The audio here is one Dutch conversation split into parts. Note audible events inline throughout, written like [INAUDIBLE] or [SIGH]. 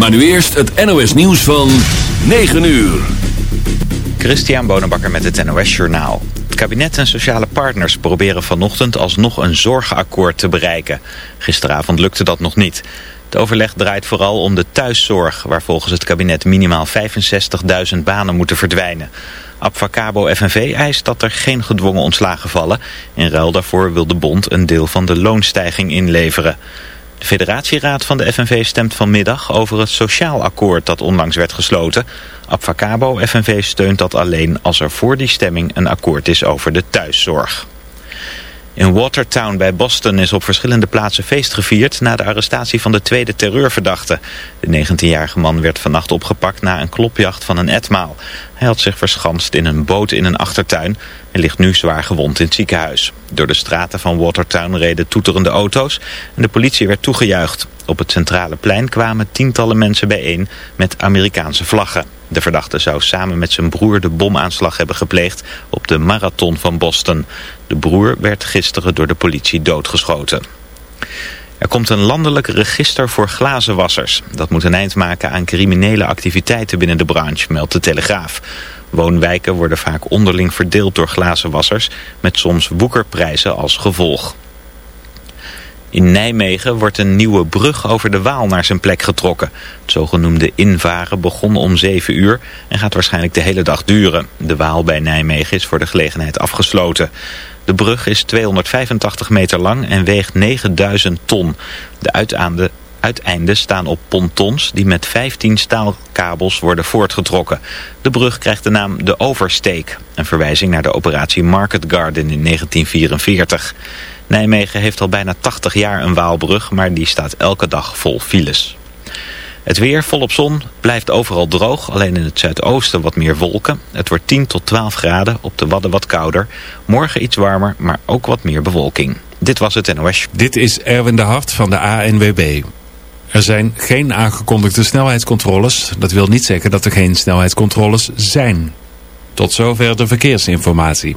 Maar nu eerst het NOS nieuws van 9 uur. Christian Bonenbakker met het NOS Journaal. Het kabinet en sociale partners proberen vanochtend alsnog een zorgakkoord te bereiken. Gisteravond lukte dat nog niet. Het overleg draait vooral om de thuiszorg, waar volgens het kabinet minimaal 65.000 banen moeten verdwijnen. Abfacabo FNV eist dat er geen gedwongen ontslagen vallen. In ruil daarvoor wil de bond een deel van de loonstijging inleveren. De federatieraad van de FNV stemt vanmiddag over het sociaal akkoord dat onlangs werd gesloten. Abfacabo FNV steunt dat alleen als er voor die stemming een akkoord is over de thuiszorg. In Watertown bij Boston is op verschillende plaatsen feest gevierd na de arrestatie van de tweede terreurverdachte. De 19-jarige man werd vannacht opgepakt na een klopjacht van een etmaal. Hij had zich verschanst in een boot in een achtertuin en ligt nu zwaar gewond in het ziekenhuis. Door de straten van Watertown reden toeterende auto's en de politie werd toegejuicht. Op het centrale plein kwamen tientallen mensen bijeen met Amerikaanse vlaggen. De verdachte zou samen met zijn broer de bomaanslag hebben gepleegd op de marathon van Boston. De broer werd gisteren door de politie doodgeschoten. Er komt een landelijk register voor glazenwassers. Dat moet een eind maken aan criminele activiteiten binnen de branche, meldt de Telegraaf. Woonwijken worden vaak onderling verdeeld door glazenwassers, met soms woekerprijzen als gevolg. In Nijmegen wordt een nieuwe brug over de Waal naar zijn plek getrokken. Het zogenoemde invaren begon om 7 uur en gaat waarschijnlijk de hele dag duren. De Waal bij Nijmegen is voor de gelegenheid afgesloten. De brug is 285 meter lang en weegt 9000 ton. De uiteinden, staan op pontons die met 15 staalkabels worden voortgetrokken. De brug krijgt de naam de Oversteek, een verwijzing naar de operatie Market Garden in 1944. Nijmegen heeft al bijna 80 jaar een Waalbrug, maar die staat elke dag vol files. Het weer volop zon, blijft overal droog, alleen in het zuidoosten wat meer wolken. Het wordt 10 tot 12 graden, op de Wadden wat kouder. Morgen iets warmer, maar ook wat meer bewolking. Dit was het NOS. Dit is Erwin de Hart van de ANWB. Er zijn geen aangekondigde snelheidscontroles. Dat wil niet zeggen dat er geen snelheidscontroles zijn. Tot zover de verkeersinformatie.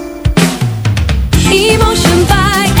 一梦生白。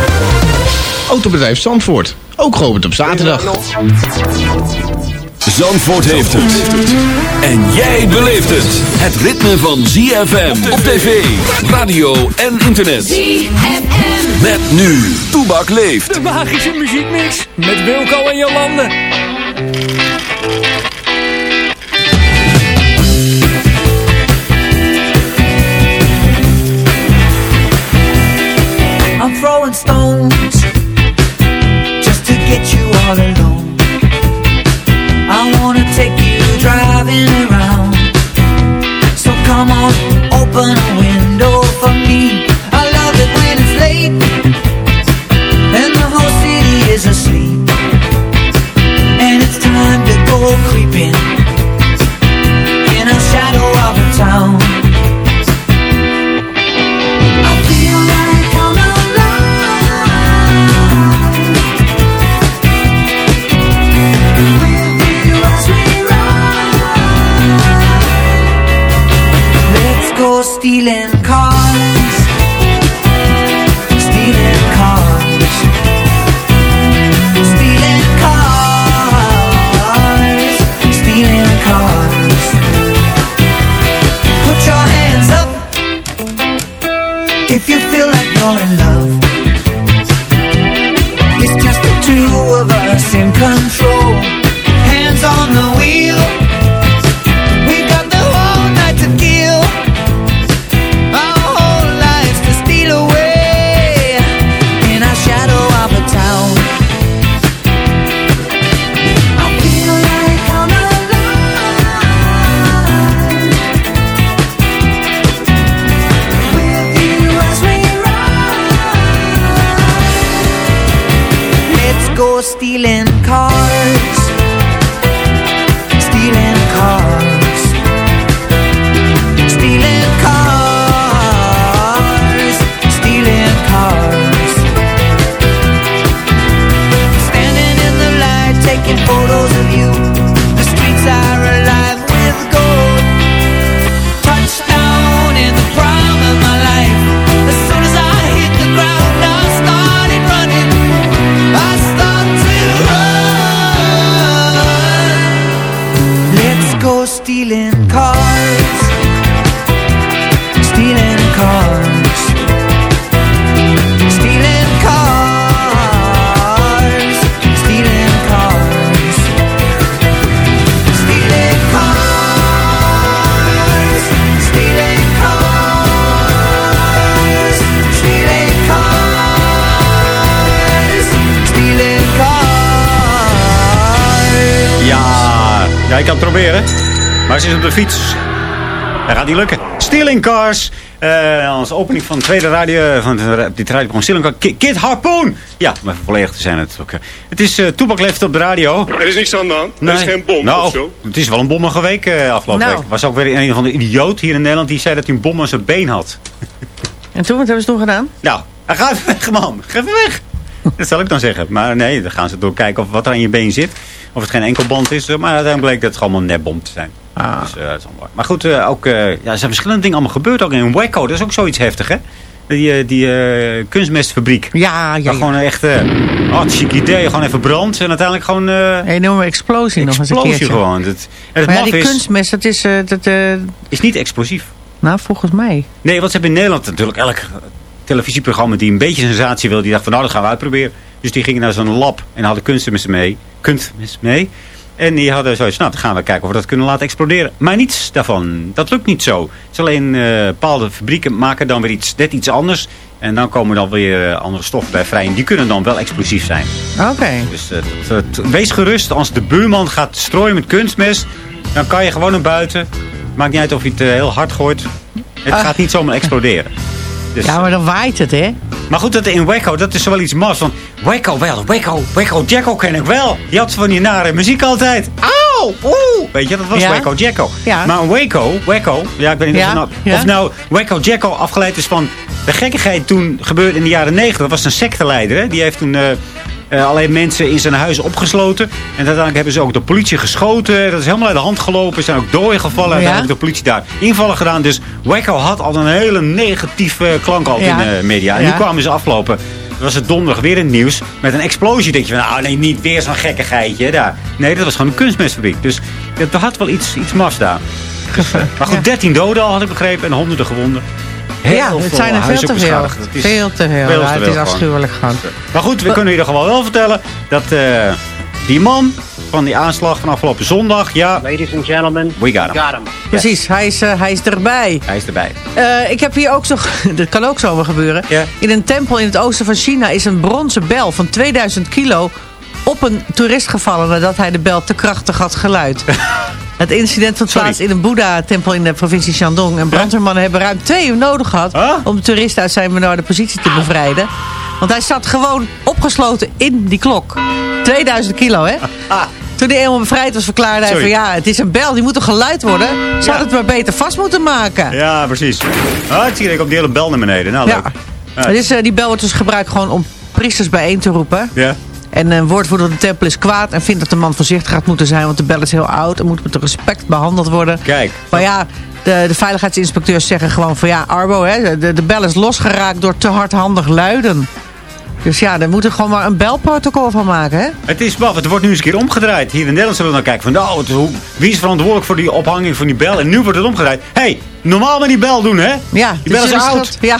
Autobedrijf Zandvoort, ook geopend op zaterdag. Zandvoort heeft het. En jij beleeft het. Het ritme van ZFM op tv, radio en internet. ZFM. Met nu, Toebak leeft. De magische muziekmix met Wilco en Jolande. Ze is op de fiets. Dat gaat niet lukken. Stealing Cars. Eh als opening van de tweede radio, van de, dit radioprogramma Stealing Cars. Kid Harpoon. Ja, om even volledig te zijn natuurlijk. Het is uh, Toepak leeft op de radio. Er is niks aan de hand. Er is geen bom nou, of zo. Het is wel een bommige week eh, afgelopen Nou. week. was ook weer een van de idioot hier in Nederland die zei dat hij een bom aan zijn been had. En toen, wat hebben ze toen gedaan? Nou, ga even weg man. Ga even weg. [LAUGHS] Dat zal ik dan zeggen. Maar nee, dan gaan ze doorkijken of wat er aan je been zit. Of het geen enkelband is. Maar uiteindelijk bleek dat het gewoon een nepbom te zijn. Ah. Dus, eh, dat is. Maar goed, eh, ook, eh, ja, er zijn verschillende dingen allemaal gebeurd. Ook in Waco, dat is ook zoiets heftig, hè? Die, eh, die eh, kunstmestfabriek. Ja, ja, Waar gewoon echt, eh oh, chic idee, gewoon even brand. En uiteindelijk gewoon eh Een enorme explosie, nog eens een explosie gewoon. Het, en het Maar ja, die is, kunstmest, dat is... eh, dat, eh, is niet explosief. nou, volgens mij. Nee, want ze hebben in Nederland natuurlijk elk televisieprogramma die een beetje sensatie wil. Die dacht van nou, dat gaan we uitproberen. Dus die gingen naar zo'n lab en hadden kunstmest mee. Kunstmest mee. En die hadden zoiets, nou, dan gaan we kijken of we dat kunnen laten exploderen. Maar niets daarvan. Dat lukt niet zo. Het is alleen eh, bepaalde fabrieken maken dan weer iets, net iets anders. En dan komen dan weer eh, andere stoffen bij vrij. En die kunnen dan wel explosief zijn. Oké. Dus eh, wees gerust, als de buurman gaat strooien met kunstmest, dan kan je gewoon naar buiten. Maakt niet uit of je het heel hard gooit. Het Ah. gaat niet zomaar exploderen. [LAUGHS] Dus, Ja, maar dan waait het, hè? maar goed, dat in Waco, dat is wel iets mas. Want Waco wel, Waco, Waco Jacko ken ik wel. Die had van die nare muziek altijd. Auw, oeh. Weet je, dat was Ja. Waco Jacko. Ja. Maar Waco, Waco, ja, ik weet niet Ja, of, nou, ja. of nou Waco Jacko afgeleid is van de gekkigheid toen gebeurde in de jaren 90. Dat was een secteleider, hè. Die heeft toen... eh, eh, alleen mensen in zijn huis opgesloten. En uiteindelijk hebben ze ook de politie geschoten. Dat is helemaal uit de hand gelopen. Ze zijn ook doden gevallen. Ja. Uiteindelijk de politie daar invallen gedaan. Dus Waco had al een hele negatieve klank al Ja. in de media. En nu kwamen ze afgelopen. was het donderdag weer in het nieuws. Met een explosie. denk je van, nou nee, niet weer zo'n gekkigheidje daar. Nee, dat was gewoon een kunstmestfabriek. Dus het had wel iets, iets mas daar. Dus, [LAUGHS] eh, maar goed, 13 doden al had ik begrepen. En honderden gewonden. Heel ja, het veel zijn er veel te veel. beschadigd. Het is Veel te veel. veel Ja, te het is gewoon. afschuwelijk gewoon. Maar goed, we kunnen je gewoon wel vertellen dat eh, die man van die aanslag van afgelopen zondag, ja, Ladies and gentlemen, we got him. got him. Precies, hij is, eh, hij is erbij. Hij is erbij. Eh, ik heb hier ook zo, [LAUGHS] dat kan ook zomaar gebeuren. In een tempel in het oosten van China is een bronzen bel van 2000 kilo op een toerist gevallen nadat hij de bel te krachtig had geluid. [LAUGHS] Het incident vond plaats in een Boeddha-tempel in de provincie Shandong. En brandweermannen hebben ruim twee uur nodig gehad Huh? om de toerist uit zijn benarde positie te bevrijden. Want hij zat gewoon opgesloten in die klok. 2000 kilo, hè? Toen hij eenmaal bevrijd was, verklaarde hij Sorry. van ja, het is een bel, die moet toch geluid worden? Ze Ja. hadden het maar beter vast moeten maken. Ja, precies. Ah, ik zie ik op die hele bel naar beneden. Nou, Ja. leuk. Ja. Maar dus, eh, die bel wordt dus gebruikt gewoon om priesters bijeen te roepen. Ja. En een woordvoerder de tempel is kwaad en vindt dat de man voorzichtig had moeten zijn, want de bel is heel oud en moet met respect behandeld worden. Kijk. Maar ja, de, de veiligheidsinspecteurs zeggen gewoon van ja, Arbo, hè, de, de bel is losgeraakt door te hardhandig luiden. Dus ja, daar moeten we gewoon maar een belprotocol van maken, hè? Het is wel, het wordt nu eens een keer omgedraaid. Hier in Nederland zullen we dan kijken van, nou, hoe- wie is verantwoordelijk voor die ophanging van die bel? En nu wordt het omgedraaid. Hé, hey, normaal met die bel doen, hè? Ja, Die bel is oud. Ja.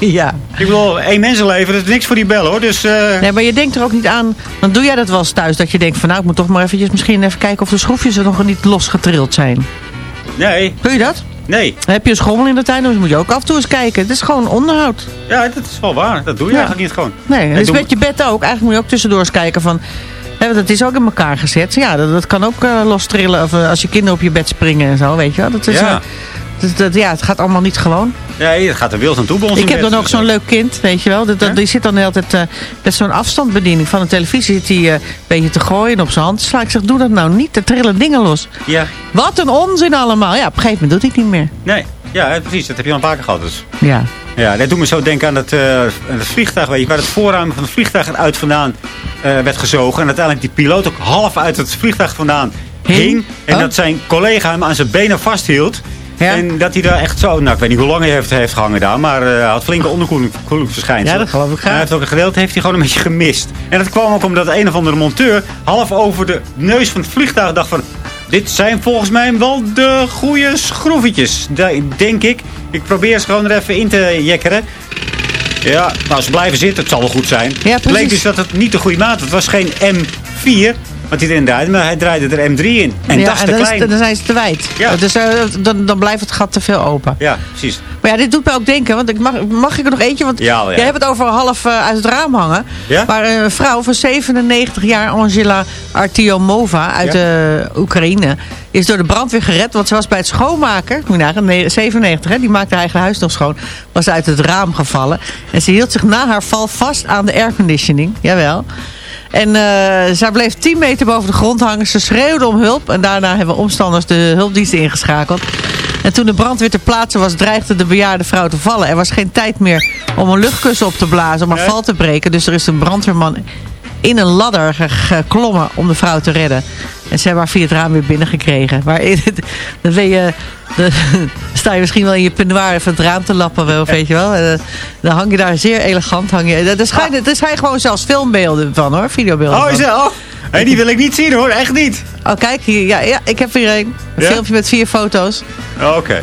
[LAUGHS] Ja. Ik bedoel, één mensenleven, dat is niks voor die bel, hoor. Dus, eh, Nee, maar je denkt er ook niet aan. Dan doe jij dat wel eens thuis. Dat je denkt van nou, ik moet toch maar eventjes misschien even kijken of de schroefjes er nog niet losgetrild zijn. nee, Doe je dat? nee. Dan heb je een schommel in de tuin, dan moet je ook af en toe eens kijken. Het is gewoon onderhoud. Ja, dat is wel waar. Dat doe je Ja. eigenlijk niet gewoon. Nee, en En dus doe- met je bed ook. Eigenlijk moet je ook tussendoor eens kijken van... Hè, want het is ook in elkaar gezet. Ja, dat, dat kan ook eh, los trillen. Of eh, als je kinderen op je bed springen en zo, weet je wel. Dat is, Ja. Eh, dat, ja, het gaat allemaal niet gewoon. Nee, het gaat er wild aan toe bij ons. Ik heb dan ook zo'n leuk kind, weet je wel. Dat, dat, Ja? Die zit dan de hele tijd eh, met zo'n afstandsbediening van de televisie. Zit hij eh, een beetje te gooien en op zijn hand slaan. Ik zeg, doe dat nou niet. Er trillen dingen los. Ja, Wat een onzin allemaal. Ja, op een gegeven moment doet hij het niet meer. nee. Ja, precies. Dat heb je al een paar keer gehad. Dus. Ja. Ja, dat doet me zo denken aan het, eh, vliegtuig, weet je, waar het voorruim van het vliegtuig eruit vandaan eh, werd gezogen. En uiteindelijk die piloot ook half uit het vliegtuig vandaan Hing? hing. En Oh. dat zijn collega hem aan zijn benen vasthield. Ja. En dat hij daar echt zo, nou ik weet niet hoe lang hij heeft, heeft gehangen daar, maar eh, hij had flinke onderkoelingsverschijnselen. Ja, dat geloof ik Hij graag. heeft ook een gedeelte heeft hij gewoon een beetje gemist. En dat kwam ook omdat een of andere monteur half over de neus van het vliegtuig dacht van... Dit zijn volgens mij wel de goede schroevetjes, de- denk ik. Ik probeer ze gewoon er even in te jekkeren. Ja, nou, ze blijven zitten. Het zal wel goed zijn. Ja, het bleek precies. dus dat het niet de goede maat was. Het was geen M4, wat hij draaide. Maar hij draaide er M3 in. En ja, dat is te dan, klein. dan zijn ze te wijd. Ja. Dus eh, dan, dan blijft het gat te veel open. Ja, precies. Maar ja, dit doet mij ook denken. Want ik mag, mag ik er nog eentje? Want Ja, jij hebt het over half eh, uit het raam hangen. Ja? Maar een vrouw van 97 jaar, Angela Artiomova uit eh, Oekraïne... is door de brandweer gered. Want ze was bij het schoonmaken. Moet nagaan, nee, 97, hè, die maakte haar eigen huis nog schoon. Was uit het raam gevallen. En ze hield zich na haar val vast aan de airconditioning. Jawel. En eh, zij bleef 10 meter boven de grond hangen. Ze schreeuwde om hulp. En daarna hebben omstanders de hulpdiensten ingeschakeld. En toen de brandweer ter plaatse was, dreigde de bejaarde vrouw te vallen. Er was geen tijd meer om een luchtkussen op te blazen, om haar val te breken. Dus er is een brandweerman in een ladder ge- geklommen om de vrouw te redden. En ze hebben haar via het raam weer binnengekregen. Maar dan ben je, dan [LAUGHS] sta je misschien wel in je peignoir even het raam te lappen, wel, weet je wel. En, eh, Dan hang je daar zeer elegant. Hang je, er, schijnen, er zijn gewoon zelfs filmbeelden van hoor, videobeelden Oh, van. is dat? Oh. Hey, die wil ik niet zien hoor, echt niet. Oh, kijk, hier, ja, ja, ik heb hier een, een Ja? filmpje met vier foto's. Oh, Oké,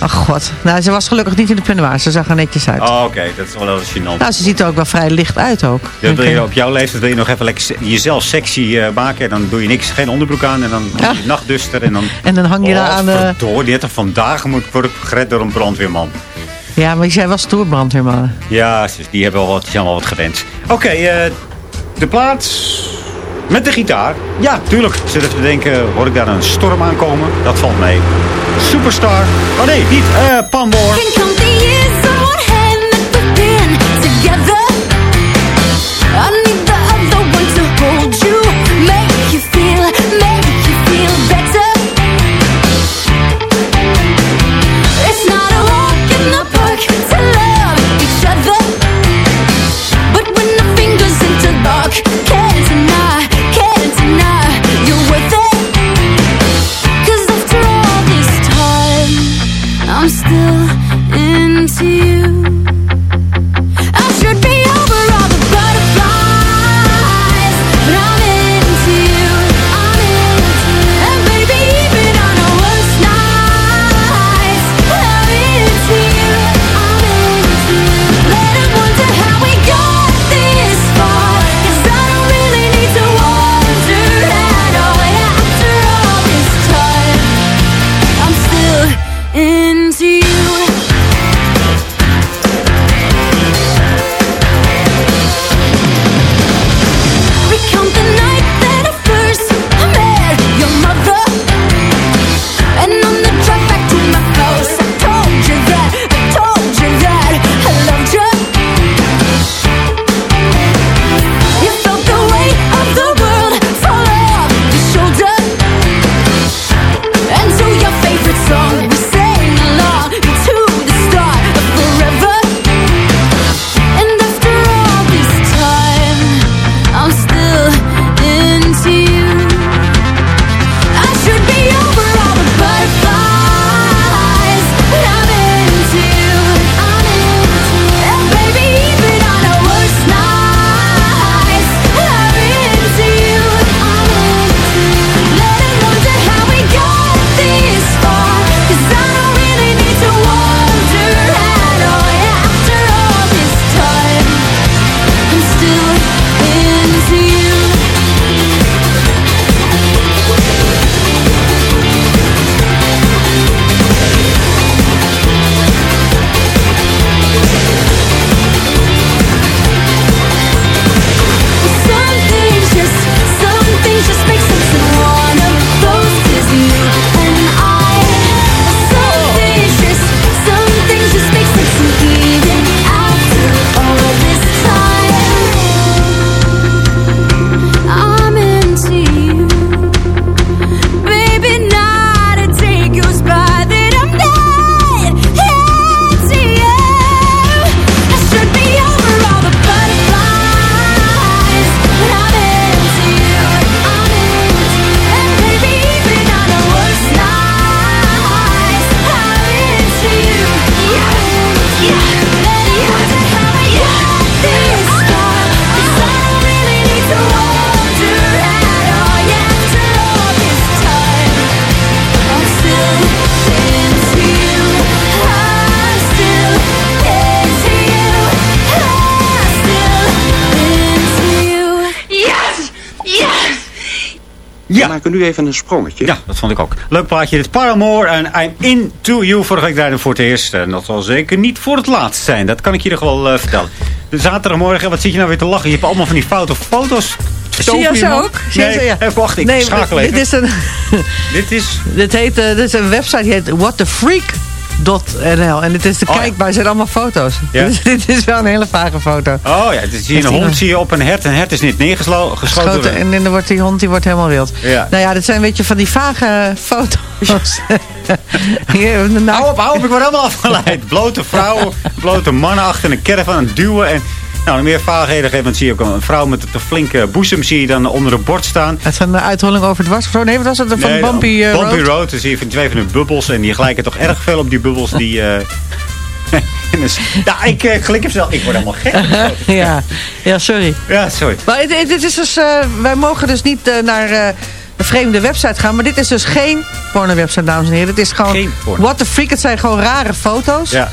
Ach god. Nou, ze was gelukkig niet in de peignoir. Ze zag er netjes uit. oh, oké, dat is wel wel gênant. Nou, ze ziet er ook wel vrij licht uit ook. Ja, wil je, Oké. op jouw leeftijd wil je nog even lekker jezelf sexy eh, maken. En dan doe je niks, geen onderbroek aan. En dan Ja. je nachtduster. En dan... En dan hang je daar aan de... Door, die heeft er vandaag moet worden gered door een brandweerman. Ja, maar jij was stoerbrandweerman. Ja, ze- die hebben wel wat, die zijn wel wat gewend. Oké, eh, de plaats met de gitaar. Ja, tuurlijk. Even te denken, hoor ik daar een storm aankomen? Dat valt mee. Superstar. Oh nee, niet eh maken nu even een sprongetje. Ja, dat vond ik ook. Leuk plaatje. Dit Paramore en I'm Into You. Vorige week draaide voor het eerst. En dat zal zeker niet voor het laatst zijn. Dat kan ik je nog wel eh, vertellen. De zaterdagmorgen, wat zit je nou weer te lachen? Je hebt allemaal van die foute foto's. Zie je ze ook? Zie je Nee, ze, ja. even wachten. Ik nee, schakel dit even. is een, Dit is... [LAUGHS] dit heet, eh, dit is een website die heet whatthefreak.nl. En dit is de Oh, ja. kijkbaar, zijn allemaal foto's. Ja. [LAUGHS] Dus dit is wel een hele vage foto. Oh ja, een hond zie je op een hert. Een hert is niet neergeschoten. Geschoten, en dan wordt die hond die wordt helemaal wild. Ja. Nou ja, dit zijn een beetje van die vage foto's. [LAUGHS] Hier, nou, Hou op, hou op, ik word helemaal afgeleid. Blote vrouwen, blote mannen achter een caravan aan het duwen. En nou, meer vaagheden geven. Dan zie je ook een vrouw met een flinke boezem zie je dan onder een bord staan. Het is een uitholling over het was of zo. Nee, wat was het? Van Nee, Bumpy, eh, Bumpy Road? Road. Dan zie je van twee van de bubbels. En die gelijken toch erg veel op die bubbels die... eh, [LAUGHS] dus- ja, ik uh, klik hem zelf. Ik word helemaal gek. [LAUGHS] ja. ja, sorry. Ja, sorry. Maar het is dus, eh, wij mogen dus niet eh, naar eh, een vreemde website gaan. Maar dit is dus geen porno-website, dames en heren. Het is gewoon porno. what the freak. Het zijn gewoon rare foto's. Ja.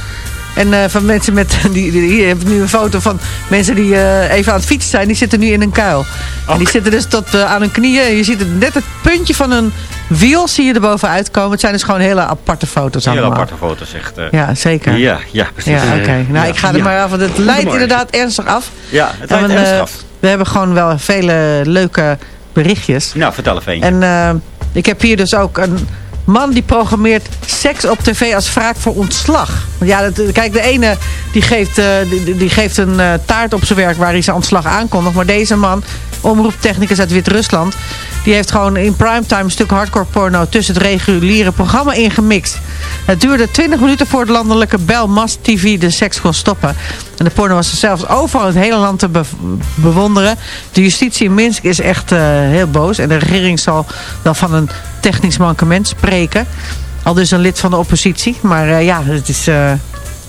En eh, van mensen met... [LAUGHS] Die, die, hier heb ik nu een foto van mensen die eh, even aan het fietsen zijn. Die zitten nu in een kuil. En die zitten dus tot eh, aan hun knieën. En je ziet het, net het puntje van hun wiel zie je er bovenuit komen. Het zijn dus gewoon hele aparte foto's Heel allemaal. aparte foto's, echt. Ja, zeker. Ja, ja, precies. Ja, oké. Nou, Ja. ik ga er Ja. maar af, want het leidt inderdaad ernstig af. Ja, het leidt ernstig af. We hebben gewoon wel vele leuke berichtjes. Nou, vertel even eentje. En ik heb hier dus ook een man die programmeert seks op tv als wraak voor ontslag. Ja, kijk, de ene die geeft, eh, die, geeft een eh, taart op zijn werk waar hij zijn ontslag aankondigt. Maar deze man, omroeptechnicus uit Wit-Rusland... die heeft gewoon in primetime een stuk hardcore porno... tussen het reguliere programma ingemixt. Het duurde 20 minuten voor het landelijke Belmas TV de seks kon stoppen. En de porno was zelfs overal het hele land te be- bewonderen. De justitie in Minsk is echt eh, heel boos. En de regering zal wel van een technisch mankement spreken. Al dus een lid van de oppositie. Maar eh, ja, het is... eh,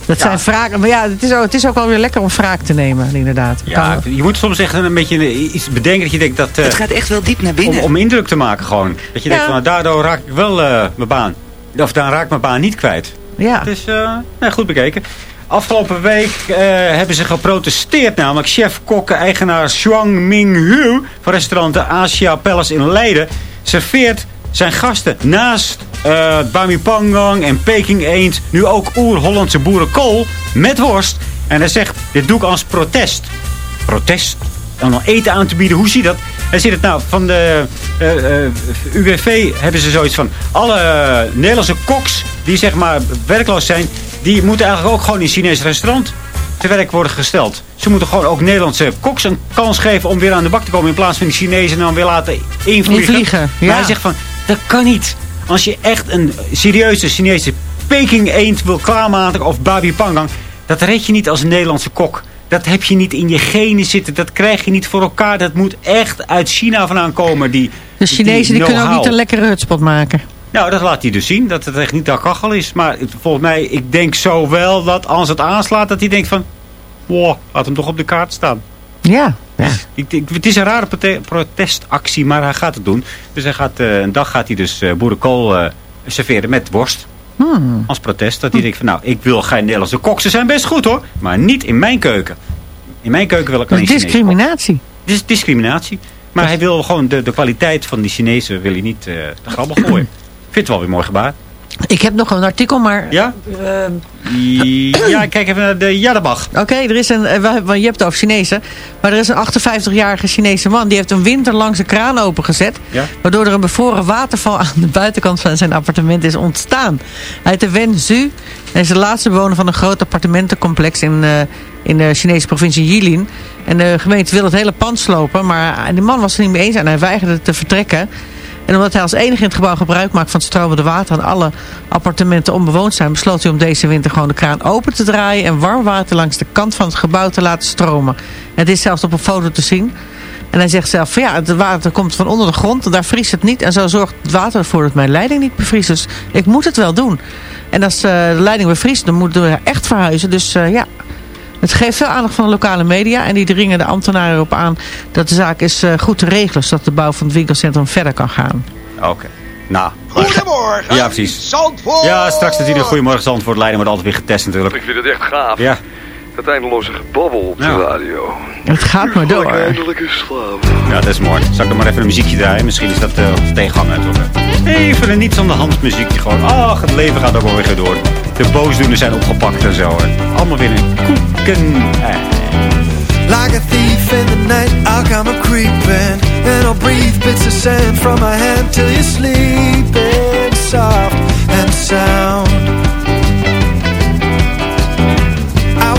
dat zijn wraken. Maar ja, het is, ook, het is ook wel weer lekker om wraak te nemen, inderdaad. Ja, je moet soms echt een beetje iets bedenken dat je denkt dat... eh, Het gaat echt wel diep naar binnen. om, om indruk te maken gewoon. Dat je denkt van, nou, daardoor raak ik wel eh, mijn baan. Of dan raak ik mijn baan niet kwijt. ja. Dus eh, nou, goed bekeken. Afgelopen week eh, hebben ze geprotesteerd namelijk. Chef-kok, eigenaar Xuang Ming Hu van restaurant de Asia Palace in Leiden... serveert zijn gasten naast eh Bami Pangang en Peking Eend... nu ook oer-Hollandse boerenkool met worst. En hij zegt, dit doe ik als protest. Protest? Om dan eten aan te bieden, hoe zie je dat? Hij zit het nou, van de eh, eh, UWV hebben ze zoiets van... alle Nederlandse koks die zeg maar werkloos zijn... die moeten eigenlijk ook gewoon in een Chinees restaurant te werk worden gesteld. Ze moeten gewoon ook Nederlandse koks een kans geven om weer aan de bak te komen... in plaats van die Chinezen dan weer laten invliegen. Invliegen, Maar ja. hij zegt van, dat kan niet. Als je echt een serieuze Chinese Peking eend wil klaarmaken of babi pangang... dat red je niet als Nederlandse kok. Dat heb je niet in je genen zitten. Dat krijg je niet voor elkaar. Dat moet echt uit China vandaan komen. Die, De Chinezen die, kunnen ook niet een lekkere hutspot maken. Nou, dat laat hij dus zien. Dat het echt niet de kachel is. Maar volgens mij, ik denk zo wel dat als het aanslaat... dat hij denkt van... Wow, laat hem toch op de kaart staan. Ja, ja. Ik, ik- het is een rare prote- protestactie, maar hij gaat het doen. Dus hij gaat, eh, een dag gaat hij dus eh, boerenkool eh, serveren met worst. Hmm. Als protest. Dat hij denkt van, nou, ik wil geen Nederlandse kok. Ze zijn best goed hoor. Maar niet in mijn keuken. In mijn keuken wil ik alleen Chinees discriminatie. Dit is discriminatie. Maar hij wil gewoon de, de kwaliteit van die Chinezen wil hij niet de grabbel gooien. [CLEARS THROAT] Ik vind het wel weer mooi gebaar. Ik heb nog een artikel, maar... Ja? ehm, Ja, kijk even naar de Jadabach. Oké, er is een, eh, je hebt het over Chinezen. Maar er is een 58-jarige Chinese man. Die heeft een winter lang zijn kraan opengezet. Ja? Waardoor er een bevroren waterval aan de buitenkant van zijn appartement is ontstaan. Hij heet de Wen Zhu. Hij is de laatste bewoner van een groot appartementencomplex in, eh, in de Chinese provincie Jilin. En de gemeente wil het hele pand slopen. Maar de man was het er niet mee eens en hij weigerde te vertrekken. En omdat hij als enige in het gebouw gebruik maakt van het stromende water... en alle appartementen onbewoond zijn... besloot hij om deze winter gewoon de kraan open te draaien... en warm water langs de kant van het gebouw te laten stromen. Het is zelfs op een foto te zien. En hij zegt zelf van ja, het water komt van onder de grond... en daar vriest het niet. En zo zorgt het water ervoor dat mijn leiding niet bevriest. Dus ik moet het wel doen. En als eh, de leiding bevriest, dan moeten we echt verhuizen. Dus eh, ja... Het geeft veel aandacht van de lokale media en die dringen de ambtenaren erop aan dat de zaak is eh, goed te regelen, zodat de bouw van het winkelcentrum verder kan gaan. Oké. Nou. Goedemorgen. Ja, precies. Zandvoort. Ja, straks natuurlijk een Goedemorgen Zandvoort. Leiden wordt altijd weer getest natuurlijk. Ik vind het echt gaaf. Ja. Het eindeloze gebabbel op de radio. Het gaat maar door. eindelijk. Ja, dat is mooi. Zal ik er maar even een muziekje draaien? Misschien is dat uh, tegenganger. Toch? Even een niets aan de hand muziekje. Gewoon, ach, het leven gaat ook wel weer door. De boosdoeners zijn opgepakt en zo. hè. Allemaal weer een koeken. Eh. Like a thief in the night, I'll come a creeping And I'll breathe bits of sand from my hand Till you're sleeping soft and sound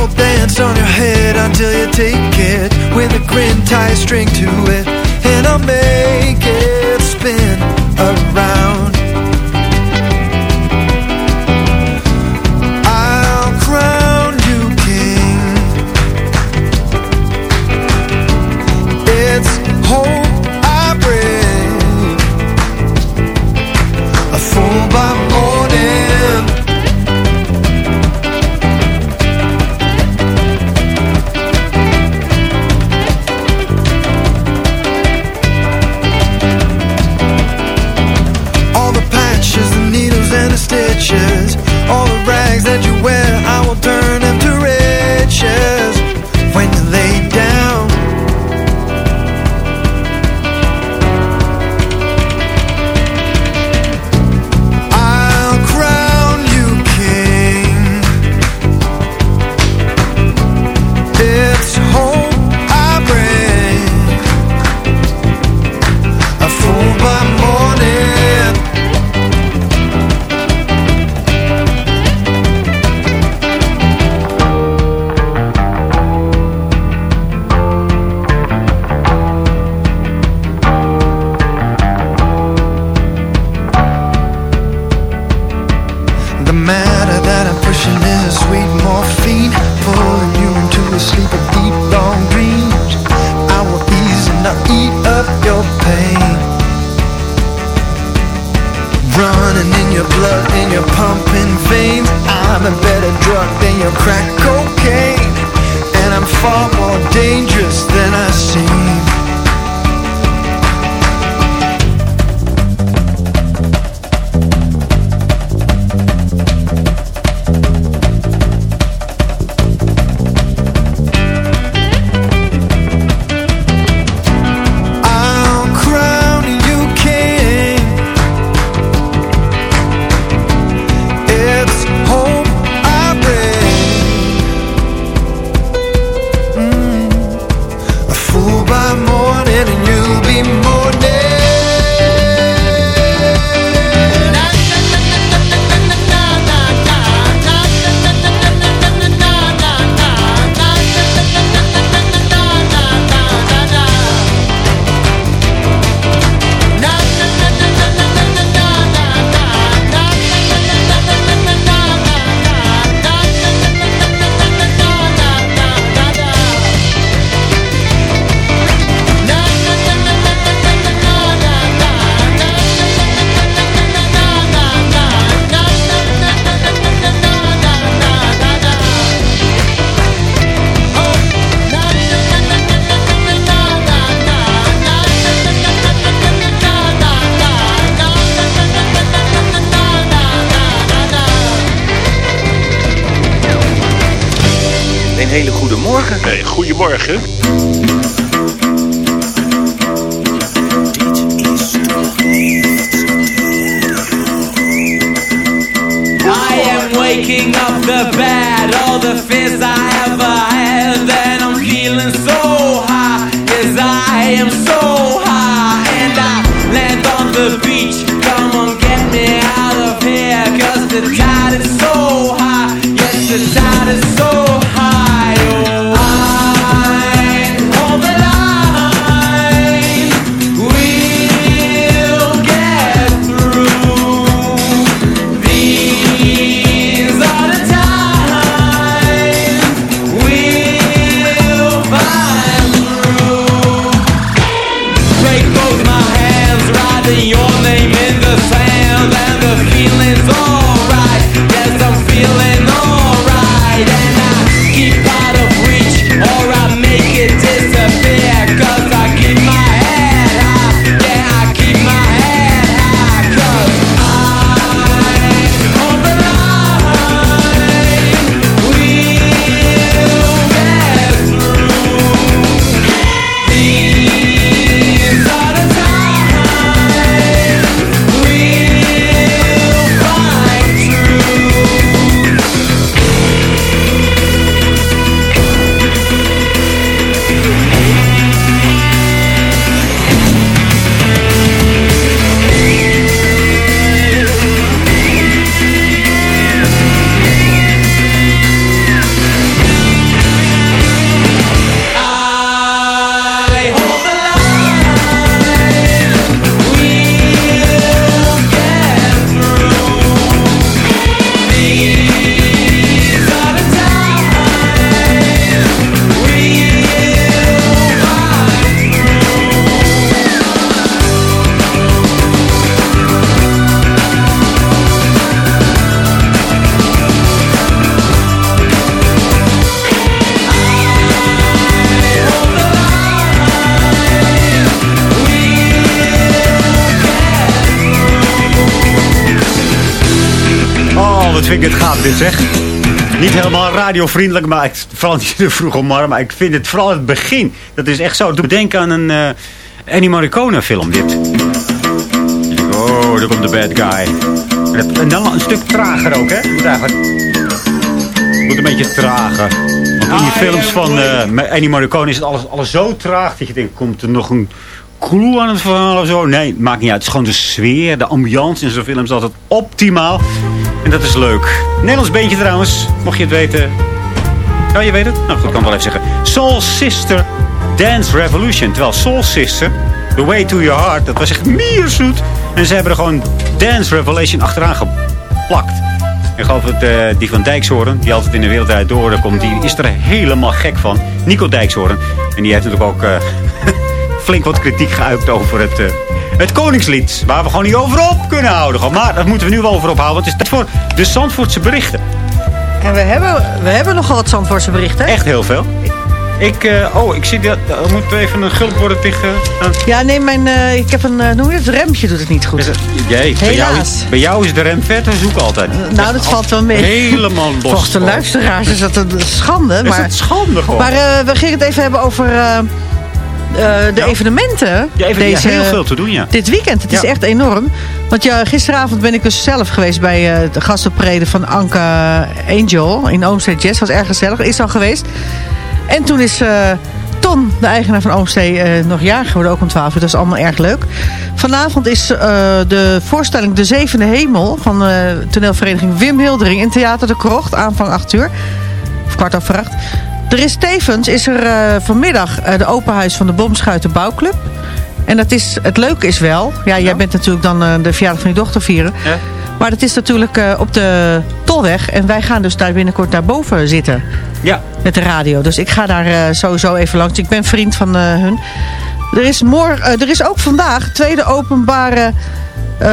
will dance on your head until you take it. With a grin, tie a string to it And I'll make it spin around gaaf dit zeg. Niet helemaal radiovriendelijk, maar ik, vooral niet de vroeg om morgen, maar ik vind het vooral het begin. Dat is echt zo. Doe denken aan een uh, Ennio Morricone film dit. Oh, daar komt de bad guy. En dan een stuk trager ook, hè? Moet eigenlijk... Moet een beetje trager. Want in die films van uh, Ennio Morricone is het alles, alles zo traag dat je denkt, komt er nog een clue aan het verhaal of zo? Nee, maakt niet uit. Het is gewoon de sfeer, de ambiance in zo'n film is altijd optimaal. En dat is leuk. Nederlands beentje trouwens, mocht je het weten. Ja, je weet het? Nou goed, kan ik wel even zeggen. Soul Sister Dance Revolution. Terwijl Soul Sister, The Way to Your Heart, dat was echt mierzoet. En ze hebben er gewoon Dance Revolution achteraan geplakt. Ik geloof dat uh, die van Dijkshoorn, die altijd in de wereld door komt, die is er helemaal gek van. Nico Dijkshoorn. En die heeft natuurlijk ook uh, flink wat kritiek geuit over het, uh, het Koningslied. Waar we gewoon niet over op kunnen houden. Maar dat moeten we nu wel over ophouden. Want het is tijd voor de Zandvoortse berichten. En we hebben, we hebben nogal wat Zandvoortse berichten. Echt heel veel. Ik, uh, oh, ik zie dat, er moet even een gulp worden tegen... Uh, ja, nee, mijn, uh, ik heb een, noem je het, rempje doet het niet goed. Het, jee, bij jou, is, bij jou is de rem vet te zoeken altijd. nou, dat valt wel mee. Helemaal los. Volgens de luisteraars is dat een schande. Is maar, het schande gewoon. Maar we gingen het even hebben over... de ja. evenementen. Ja, even, deze, heel veel te doen, ja. Dit weekend. Het is echt enorm. Want ja, gisteravond ben ik dus zelf geweest bij uh, de gastoptreden van Anka Angel in Oomstede Jazz. was erg gezellig. Is al geweest. En toen is uh, Ton, de eigenaar van Oomstee, uh, nog jaar geworden, ook om 12 uur. Dat is allemaal erg leuk. Vanavond is de voorstelling De Zevende Hemel van toneelvereniging Wim Hildering in Theater de Krocht. Aanvang 8 uur. Of kwart over acht. Er is tevens is er vanmiddag de openhuis van de Bomschuiten Bouwclub. En dat is, het leuke is wel, ja, ja. jij bent natuurlijk dan de verjaardag van je dochter vieren. Ja. Maar het is natuurlijk uh, op de Tolweg. En wij gaan dus daar binnenkort naar boven zitten. Ja. Met de radio. Dus ik ga daar uh, sowieso even langs. Ik ben vriend van uh, hun. Er is, morgen, er is ook vandaag tweede openbare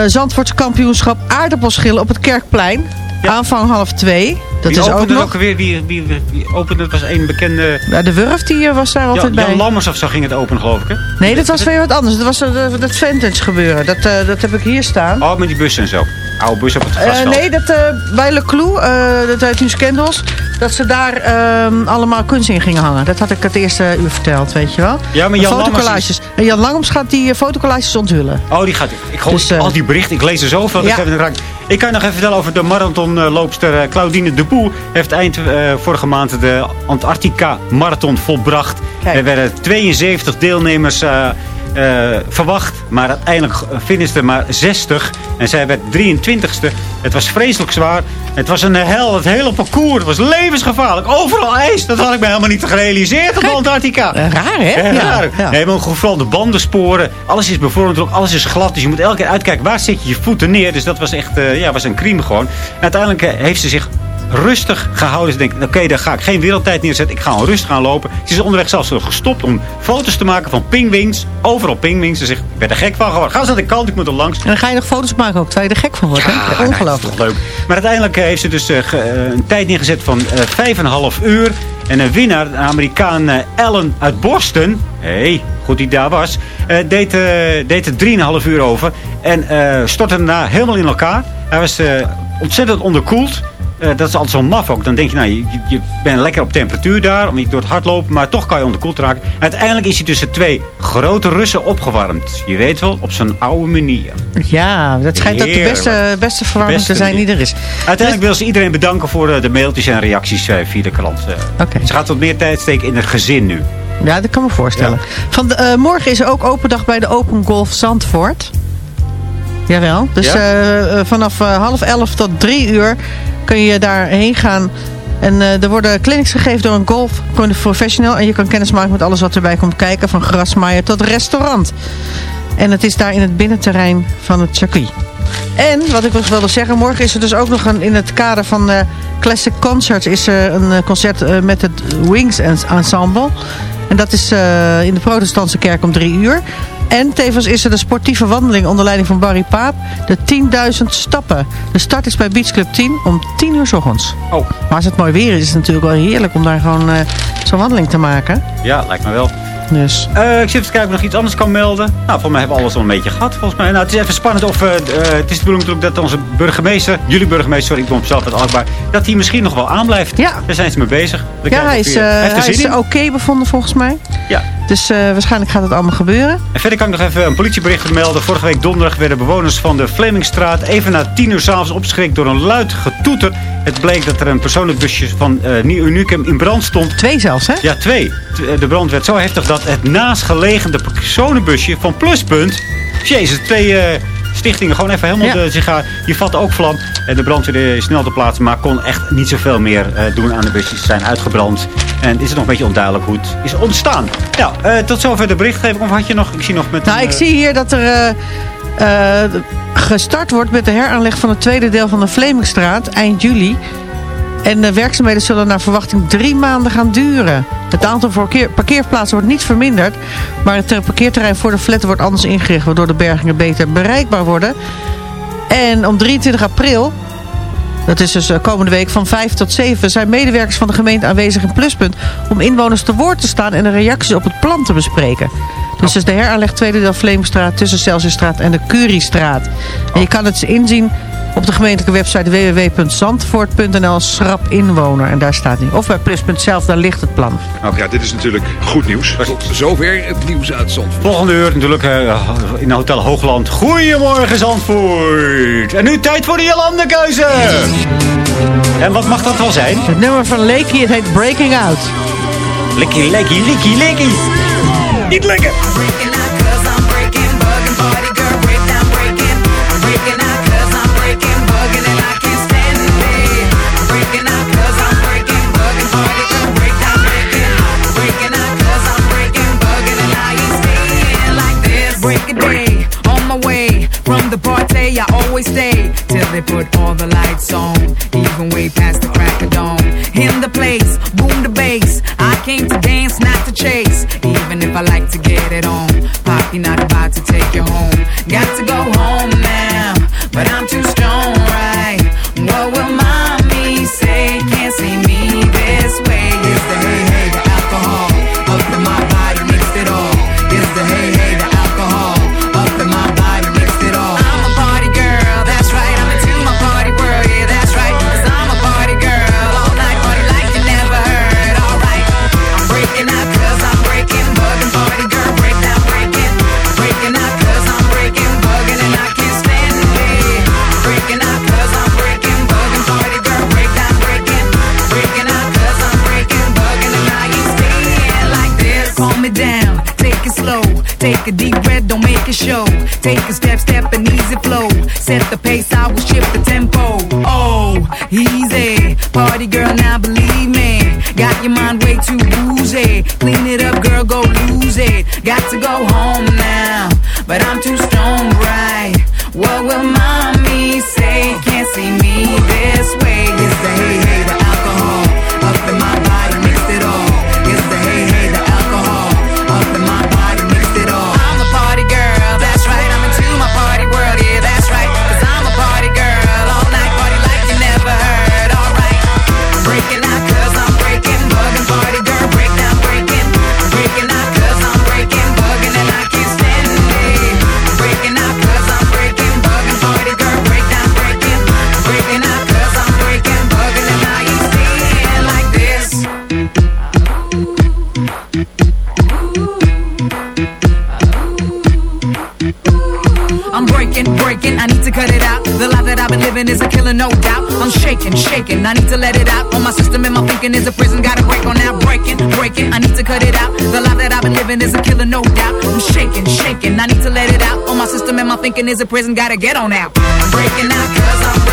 Zandvoortse kampioenschap aardappelschillen op het Kerkplein. Ja. Aanvang half twee. Dat wie is ook nog. ook weer? Wie, wie, wie opende het? was een bekende... Ja, de Wurf die was daar altijd bij. Jan Lammers of zo ging het open, geloof ik, hè? Nee, dat was weer wat anders. Dat was dat vintage gebeuren. Dat, uh, dat heb ik hier staan. Oh, met die bussen en zo. Oude bus op het grasveld. Uh, nee, dat, uh, bij Le Clou, dat uit nu Scandals, dat ze daar uh, allemaal kunst in gingen hangen. Dat had ik het eerste uur verteld, weet je wel. Ja, maar Jan Fotocollages. Is... En Jan Langems gaat die fotocollages onthullen. Oh, die gaat... Ik hoor dus, al die berichten, ik lees er zoveel. Ja. Ik, ik kan je nog even vertellen over de marathonloopster Claudine de Boer. Heeft eind vorige maand de Antarctica Marathon volbracht. Kijk. Er werden 72 deelnemers... Uh, verwacht. Maar uiteindelijk finishte maar 60. En zij werd 23ste. Het was vreselijk zwaar. Het was een hel. Het hele parcours het was levensgevaarlijk. Overal ijs. Dat had ik me helemaal niet gerealiseerd op Antarctica. Uh, raar, hè? Ja, raar. Ja. Nee, maar vooral de bandensporen. Alles is bevorderd. Alles is glad. Dus je moet elke keer uitkijken. Waar zet je je voeten neer? Dus dat was echt uh, ja, was een crime gewoon. En uiteindelijk heeft ze zich rustig gehouden. Ze denken, oké, okay, daar ga ik geen wereldtijd neerzetten. Ik ga gewoon rustig gaan lopen. Ze is onderweg zelfs gestopt om foto's te maken van pingwings. Overal pingwings. Ze zegt, ik ben er gek van geworden. Ga eens aan de kant, ik moet er langs. En dan ga je nog foto's maken ook, terwijl je er gek van wordt. Ja, Ongelooflijk. leuk. Maar uiteindelijk heeft ze dus uh, een tijd neergezet van uh, 5,5 uur. En een winnaar, de Amerikaan uh, Ellen uit Boston. hey, goed die daar was. Uh, deed, uh, deed er 3,5 uur over. En stortte daarna helemaal in elkaar. Hij was ontzettend onderkoeld. Uh, dat is altijd zo maf ook. Dan denk je, nou, je, je bent lekker op temperatuur daar, om je door het hardlopen, maar toch kan je onderkoeld raken. Uiteindelijk is hij tussen twee grote Russen opgewarmd. Je weet wel, op zijn oude manier. Ja, dat schijnt ook de beste, beste verwarming beste te zijn die er is. Uiteindelijk wil ze iedereen bedanken voor uh, de mailtjes en reacties uh, via de krant. Okay. Ze gaat wat meer tijd steken in het gezin nu. Ja, dat kan me voorstellen. Ja. Van de, morgen is er ook open dag bij de Open Golf Zandvoort. Jawel. Dus ja? vanaf half elf tot drie uur kun je daarheen gaan. En uh, er worden clinics gegeven door een golf professional. En je kan kennis maken met alles wat erbij komt kijken. Van grasmaaier tot restaurant. En het is daar in het binnenterrein van het circuit. En, wat ik wilde zeggen, morgen is er dus ook nog een, in het kader van uh, Classic Concerts... is er een concert uh, met het Wings Ensemble. En dat is in de protestantse kerk om drie uur. En tevens is er de sportieve wandeling onder leiding van Barry Paap. De 10.000 stappen. De start is bij Beach Club 10 om 10 uur s ochtends. Oh. Maar als het mooi weer is, is het natuurlijk wel heerlijk om daar gewoon uh, zo'n wandeling te maken. Ja, lijkt me wel. Dus. Eh, ik zit even te kijken of ik nog iets anders kan melden. Nou, volgens mij hebben we alles al een beetje gehad. Volgens mij. Nou, het is even spannend of... eh, eh, het is de bedoeling dat onze burgemeester... Jullie burgemeester, sorry, ik kom zelf uit Alkmaar... Dat hij misschien nog wel aanblijft. Ja. Daar zijn ze mee bezig. We Ja, hij is, hij, eh, is oké bevonden volgens mij. Ja. Dus eh, waarschijnlijk gaat het allemaal gebeuren. En verder kan ik nog even een politiebericht melden. Vorige week donderdag werden bewoners van de Vlemingstraat... even na tien uur s'avonds opgeschrikt door een luid getoeter. Het bleek dat er een persoonlijk busje van eh Nieuw Unicum in brand stond. Twee zelfs, hè? Ja, twee. Eh, De brand werd zo heftig dat het naastgelegende personenbusje van Pluspunt... Jezus, twee stichtingen gewoon even helemaal de sigaar. Die vatten ook vlam. En de brandweer is snel te plaatsen, maar kon echt niet zoveel meer eh, doen aan de busjes. Ze zijn uitgebrand. En is het nog een beetje onduidelijk hoe het is ontstaan. Nou, tot zover de berichtgeving. Of had je nog... Ik zie nog met... Nou, een, ik eh, zie hier dat er gestart wordt met de heraanleg van het tweede deel van de Vlemingstraat eind juli. En de werkzaamheden zullen naar verwachting drie maanden gaan duren. Het aantal parkeer- parkeerplaatsen wordt niet verminderd. Maar het eh, parkeerterrein voor de flatten wordt anders ingericht. Waardoor de bergingen beter bereikbaar worden. En om 23 april, dat is dus eh, komende week van 5 tot 7... zijn medewerkers van de gemeente aanwezig in Pluspunt... om inwoners te woord te staan en de reacties op het plan te bespreken. Dus is de heraanleg tweede deel Vlemingstraat tussen Celsiusstraat en de Curiestraat. En je kan het inzien op de gemeentelijke website www.zandvoort.nl schrap inwoner. En daar staat hij. Of bij Pluspunt zelf, daar ligt het plan. Ja, dit is natuurlijk goed nieuws. Tot zover het nieuws uit Zandvoort. Volgende uur natuurlijk eh, in Hotel Hoogland. Goedemorgen Zandvoort. En nu tijd voor de Jolandekeuze. En wat mag dat wel zijn? Het nummer van Lakey, het heet Breaking Out. Likkie, likkie, likkie, likkie. Niet lekker. The party. I always stay till they put all the lights on, even way past the crack of dawn. In the place, boom the bass. I came to dance, not to chase. Even if I like to get it on, Poppy not about to take you home. Got to Take a deep breath, don't make it show. Take a step, step and easy flow. Set the pace, I will shift the tempo. Oh, easy. Party girl, now believe me. Got your mind way too woozy. Clean it up, girl, go lose it. Got to go shaking, I need to let it out. On my system and my thinking is a prison, gotta break on out. Breaking, breaking, I need to cut it out. The life that I've been living is a killer, no doubt. I'm shaking, shaking, I need to let it out. On my system and my thinking is a prison, gotta get on out. I'm breaking out cause I'm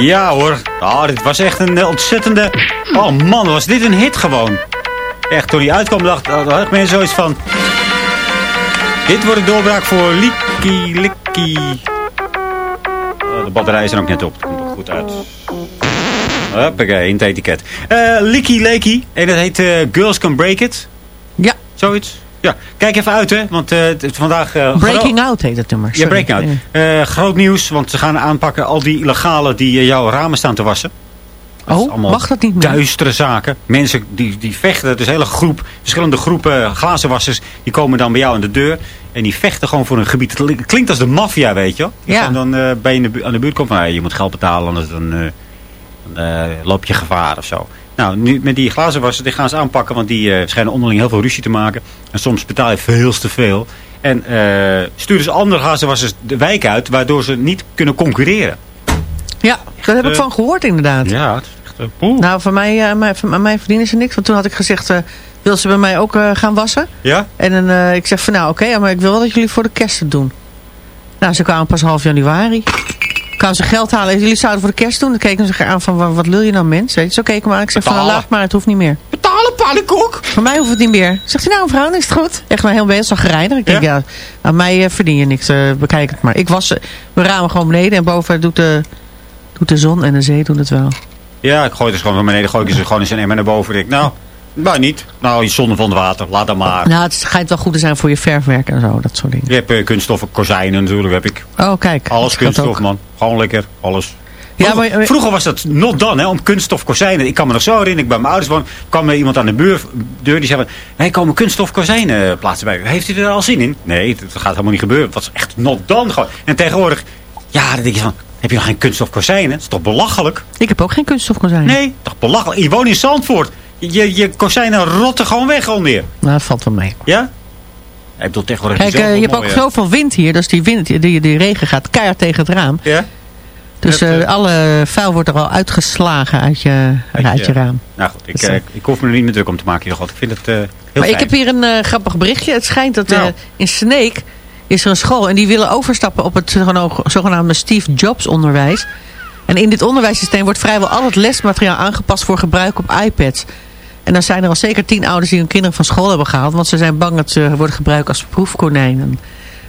Ja hoor. Ah, dit was echt een eh, ontzettende... Oh man, was dit een hit gewoon. Echt, toen hij uitkwam, dacht, had ik mensen zoiets van... Dit wordt een doorbraak voor Likkie Likkie. Oh, de batterij is er ook net op. Komt er goed uit. Hoppakee, in het etiket. Eh Likkie. En dat heet eh, Girls Can Break It. Ja. Zoiets. Ja, kijk even uit hè. Want eh, is vandaag... eh, Breaking Out heet het nummer. Ja, Sorry. Breaking Out. Eh, groot nieuws, want ze gaan aanpakken al die illegale die jouw ramen staan te wassen. Dat is Oh, mag dat niet meer? Duistere zaken. Mensen die, die vechten, dus een hele groep, verschillende groepen glazenwassers, die komen dan bij jou aan de deur. En die vechten gewoon voor een gebied. Het li- klinkt als de maffia, weet je wel. Ja. gaan dan eh, bij je aan de buurt komen van, "Ah, je moet geld betalen, anders dan, dan loop je gevaar of zo. Nou, nu met die glazenwassers, die gaan ze aanpakken, want die eh, schijnen onderling heel veel ruzie te maken. En soms betaal je veel te veel. En eh, sturen ze andere glazenwassers de wijk uit, waardoor ze niet kunnen concurreren. Ja, daar heb ik eh, van gehoord inderdaad. Ja, het is echt... eh, poeh. Nou, van mij, eh, mij, van mij verdienen ze niks. Want toen had ik gezegd, wil ze bij mij ook gaan wassen? Ja? En dan, ik zeg van nou oké, maar ik wil wel dat jullie voor de kerst het doen. Nou, ze kwamen pas half januari. Kwamen ze geld halen. Jullie zouden voor de kerst doen. Dan keken ze aan van, wat, wil je nou mens? Weet je, zo keken maar. Ik zeg van, nou, laat maar, het hoeft niet meer. Betalen, pannenkoek! Voor mij hoeft het niet meer. Zegt hij, nou mevrouw, dan is het goed. Echt maar heel bezig, gereinigd. Ik denk, ja, aan mij eh, verdien je niks. eh, bekijk het maar. Ik was eh, mijn ramen gewoon beneden. En boven doet de, doet de zon en de zee doen het wel. Ja, ik gooi het dus gewoon van beneden, gooi ik ze gewoon eens een emmer naar boven. Ik, nou, maar niet. Nou, je zonde van het water, laat dat maar. Nou, het schijnt wel goed te zijn voor je verfwerk en zo. Dat soort dingen. Je hebt kunststoffen, kozijnen natuurlijk, heb ik. Oh, kijk. Alles kunststof, man. Gewoon lekker, alles. Ja, Vroeger, maar- maar- vroeger was dat not done, hè, om kunststof kozijnen. Ik kan me nog zo herinneren, ik bij mijn ouders woon, kwam er iemand aan de buur, deur die zei, van, komen kunststof kozijnen eh, plaatsen bij. Heeft u er al zin in? Nee, dat gaat helemaal niet gebeuren. Dat was echt not done gewoon. En tegenwoordig, ja, dan denk je van, heb je nog geen kunststof kozijnen? Dat is toch belachelijk? Ik heb ook geen kunststofkozijn. Nee, toch belachelijk. Je woont in Zandvoort. Je, je, je kozijnen rotten gewoon weg alweer. Nou, dat valt wel mee. Ja? Ik bedoel, tegenwoordig Kijk, eh, je hebt ook zoveel wind hier. Dus die, wind, die, die regen gaat keihard tegen het raam. Ja? Dus eh, eh, alle vuil wordt er al uitgeslagen uit je, uit je raam. Nou goed, ik, Dus, eh, ik hoef me er niet meer druk om te maken. God. Ik vind het heel maar fijn. ik heb hier een grappig berichtje. Het schijnt dat Nou. in Sneek is er een school. En die willen overstappen op het zogenaamde Steve Jobs onderwijs. En in dit onderwijssysteem wordt vrijwel al het lesmateriaal aangepast voor gebruik op iPads. En dan zijn er al zeker tien ouders die hun kinderen van school hebben gehaald. Want ze zijn bang dat ze worden gebruikt als proefkonijnen.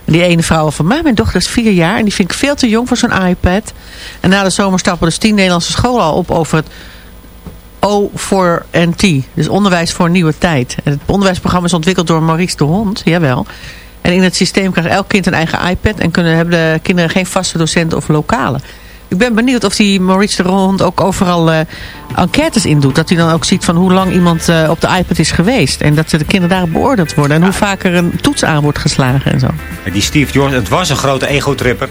En die ene vrouw van, maar mijn dochter is vier jaar en die vind ik veel te jong voor zo'n iPad. En na de zomer stappen dus tien Nederlandse scholen al op over het O4NT. Dus onderwijs voor een nieuwe tijd. En het onderwijsprogramma is ontwikkeld door Maurice de Hond, jawel. En in het systeem krijgt elk kind een eigen iPad en kunnen, hebben de kinderen geen vaste docenten of lokalen. Ik ben benieuwd of die Maurice de Hond ook overal eh, enquêtes in doet. Dat hij dan ook ziet van hoe lang iemand eh, op de iPad is geweest. En dat de kinderen daarop beoordeeld worden. En hoe vaak er een toets aan wordt geslagen en zo. Die Steve Jobs, het was een grote ego-tripper.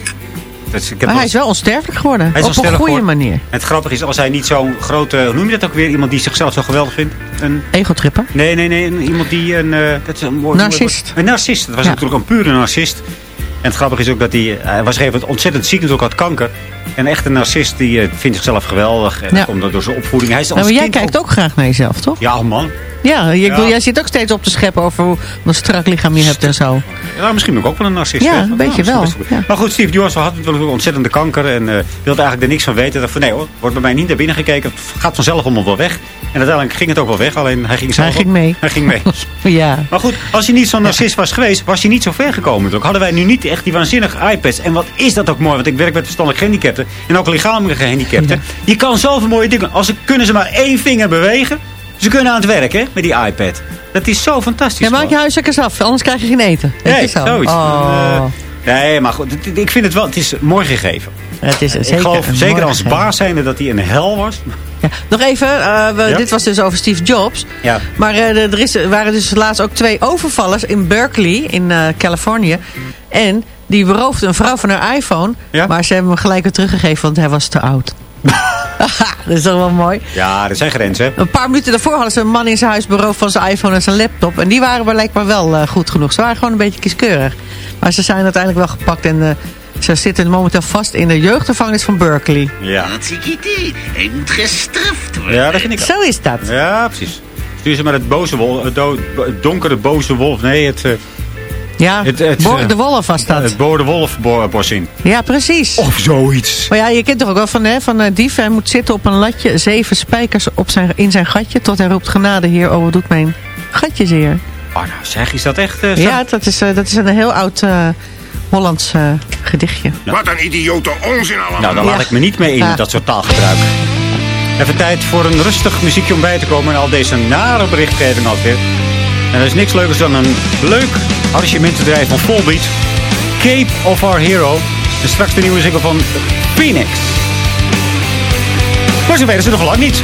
Dus Maar hij is wel onsterfelijk geworden. Hij is op een goede geworden. manier. En het grappige is, als hij niet zo'n grote... Hoe noem je dat ook weer? Iemand die zichzelf zo geweldig vindt? Een, Ego-tripper? nee, nee, nee. iemand die een... eh, dat is een mooi, Narcist. mooi- een narcist. Dat was Ja. natuurlijk een pure narcist. En het grappige is ook dat hij... Hij was moment ontzettend ziek en ook had kanker. En echt een narcist die eh, vindt zichzelf geweldig. En Ja. dat komt dat door zijn opvoeding. Hij is Nou, maar jij kijkt ook graag naar jezelf, toch? Ja, man. Ja, ik Ja. bedoel, jij zit ook steeds op te scheppen over hoe een strak lichaam je hebt en zo. Ja, misschien ben ik ook wel een narcist. Ja, een beetje wel. Maar goed, Steve Jobs had natuurlijk ontzettende kanker. En eh, wilde eigenlijk er niks van weten. Dat van nee hoor, wordt bij mij niet naar binnen gekeken. Het gaat vanzelf allemaal wel weg. En uiteindelijk ging het ook wel weg. Alleen hij ging zelf Hij ging mee. Hij ging mee. [LAUGHS] Ja. Maar goed, als je niet zo'n narcist was geweest, was je niet zo ver gekomen. natuurlijk. Hadden wij nu niet echt die waanzinnige iPads. En wat is dat ook mooi, want ik werk met verstandelijk gehandicapten. En ook lichamelijke gehandicapten. Je kan zoveel mooie dingen. Als ze kunnen ze maar één vinger bewegen. Ze kunnen aan het werk, hè, met die iPad. Dat is zo fantastisch. Ja, maak je huiswerkers af, anders krijg je geen eten. Nee, zo? zoiets. Oh. Eh, nee, maar goed, ik vind het wel, het is mooi gegeven. Het is ik zeker geloof een zeker als baas zijnde dat hij een hel was. Ja. Nog even, eh, we- Ja? dit was dus over Steve Jobs. Ja. Maar eh, er is, waren dus laatst ook twee overvallers in Berkeley, in Californië. En die beroofden een vrouw van haar iPhone. Ja? Maar ze hebben hem gelijk weer teruggegeven, want hij was te oud. [LAUGHS] [LAUGHS] dat is toch wel mooi. Ja, er zijn grenzen. Een paar minuten daarvoor hadden ze een man in zijn huis beroofd van zijn iPhone en zijn laptop. En die waren blijkbaar wel eh, goed genoeg. Ze waren gewoon een beetje kieskeurig. Maar ze zijn uiteindelijk wel gepakt en eh, ze zitten momenteel vast in de jeugdgevangenis van Berkeley. Ja. Hartstikke Hij moet gestraft worden. ja, dat vind ik. Zo is dat. Ja, precies. Stuur ze maar het boze wolf, het donkere boze wolf. Nee, het, eh, Ja, Het- het, Bo- eh, de wolf was dat. het boorde wolf bo- bos in. Ja, precies. Of zoiets. Maar ja, je kent toch ook wel van, hè, van uh, dief. Hij moet zitten op een latje, zeven spijkers op zijn, in zijn gatje. Tot hij roept genade, heer, oh wat doet mijn gatje zeer. Oh, nou zeg, is dat echt... eh, zo? Ja, dat is, eh, dat is een heel oud eh, Hollands gedichtje. Wat een idiote onzin allemaal. Nou, dan laat Ja. ik me niet mee in Ja. dat soort taalgebruik. Even tijd voor een rustig muziekje om bij te komen. En al deze nare berichtgeving alweer. En er is niks leukers dan een leuk arrangementenbedrijf van Volbeat. Cape of Our Hero. En straks de nieuwe single van Phoenix. Maar zover is het nog lang niet.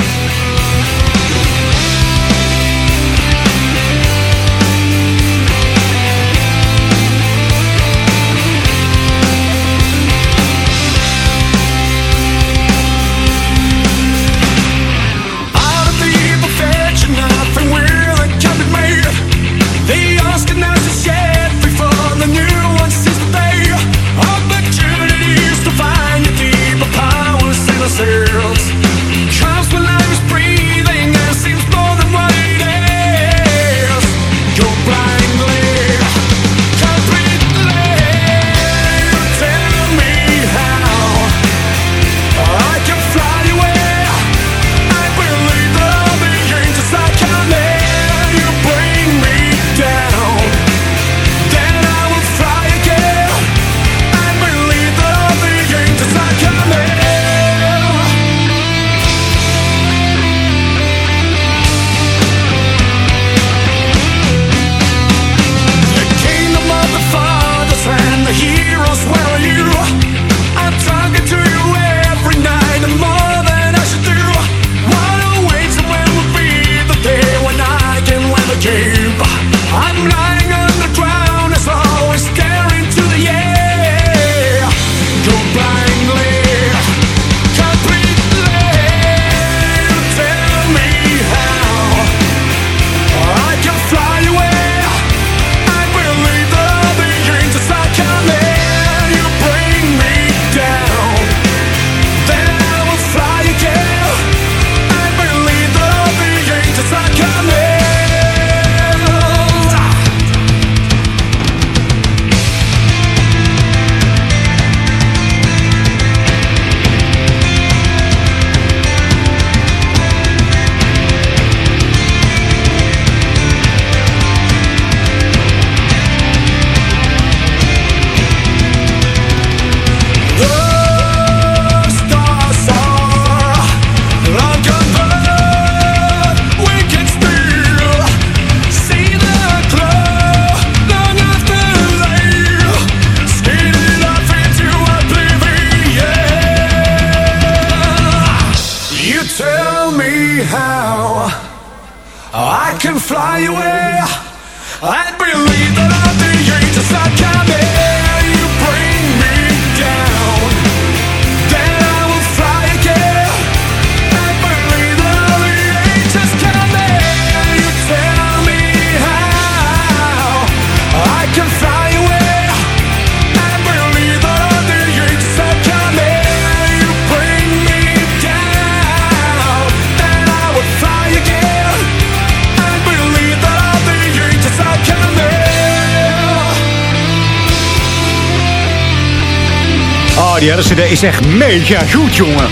Is echt mega goed, jongen.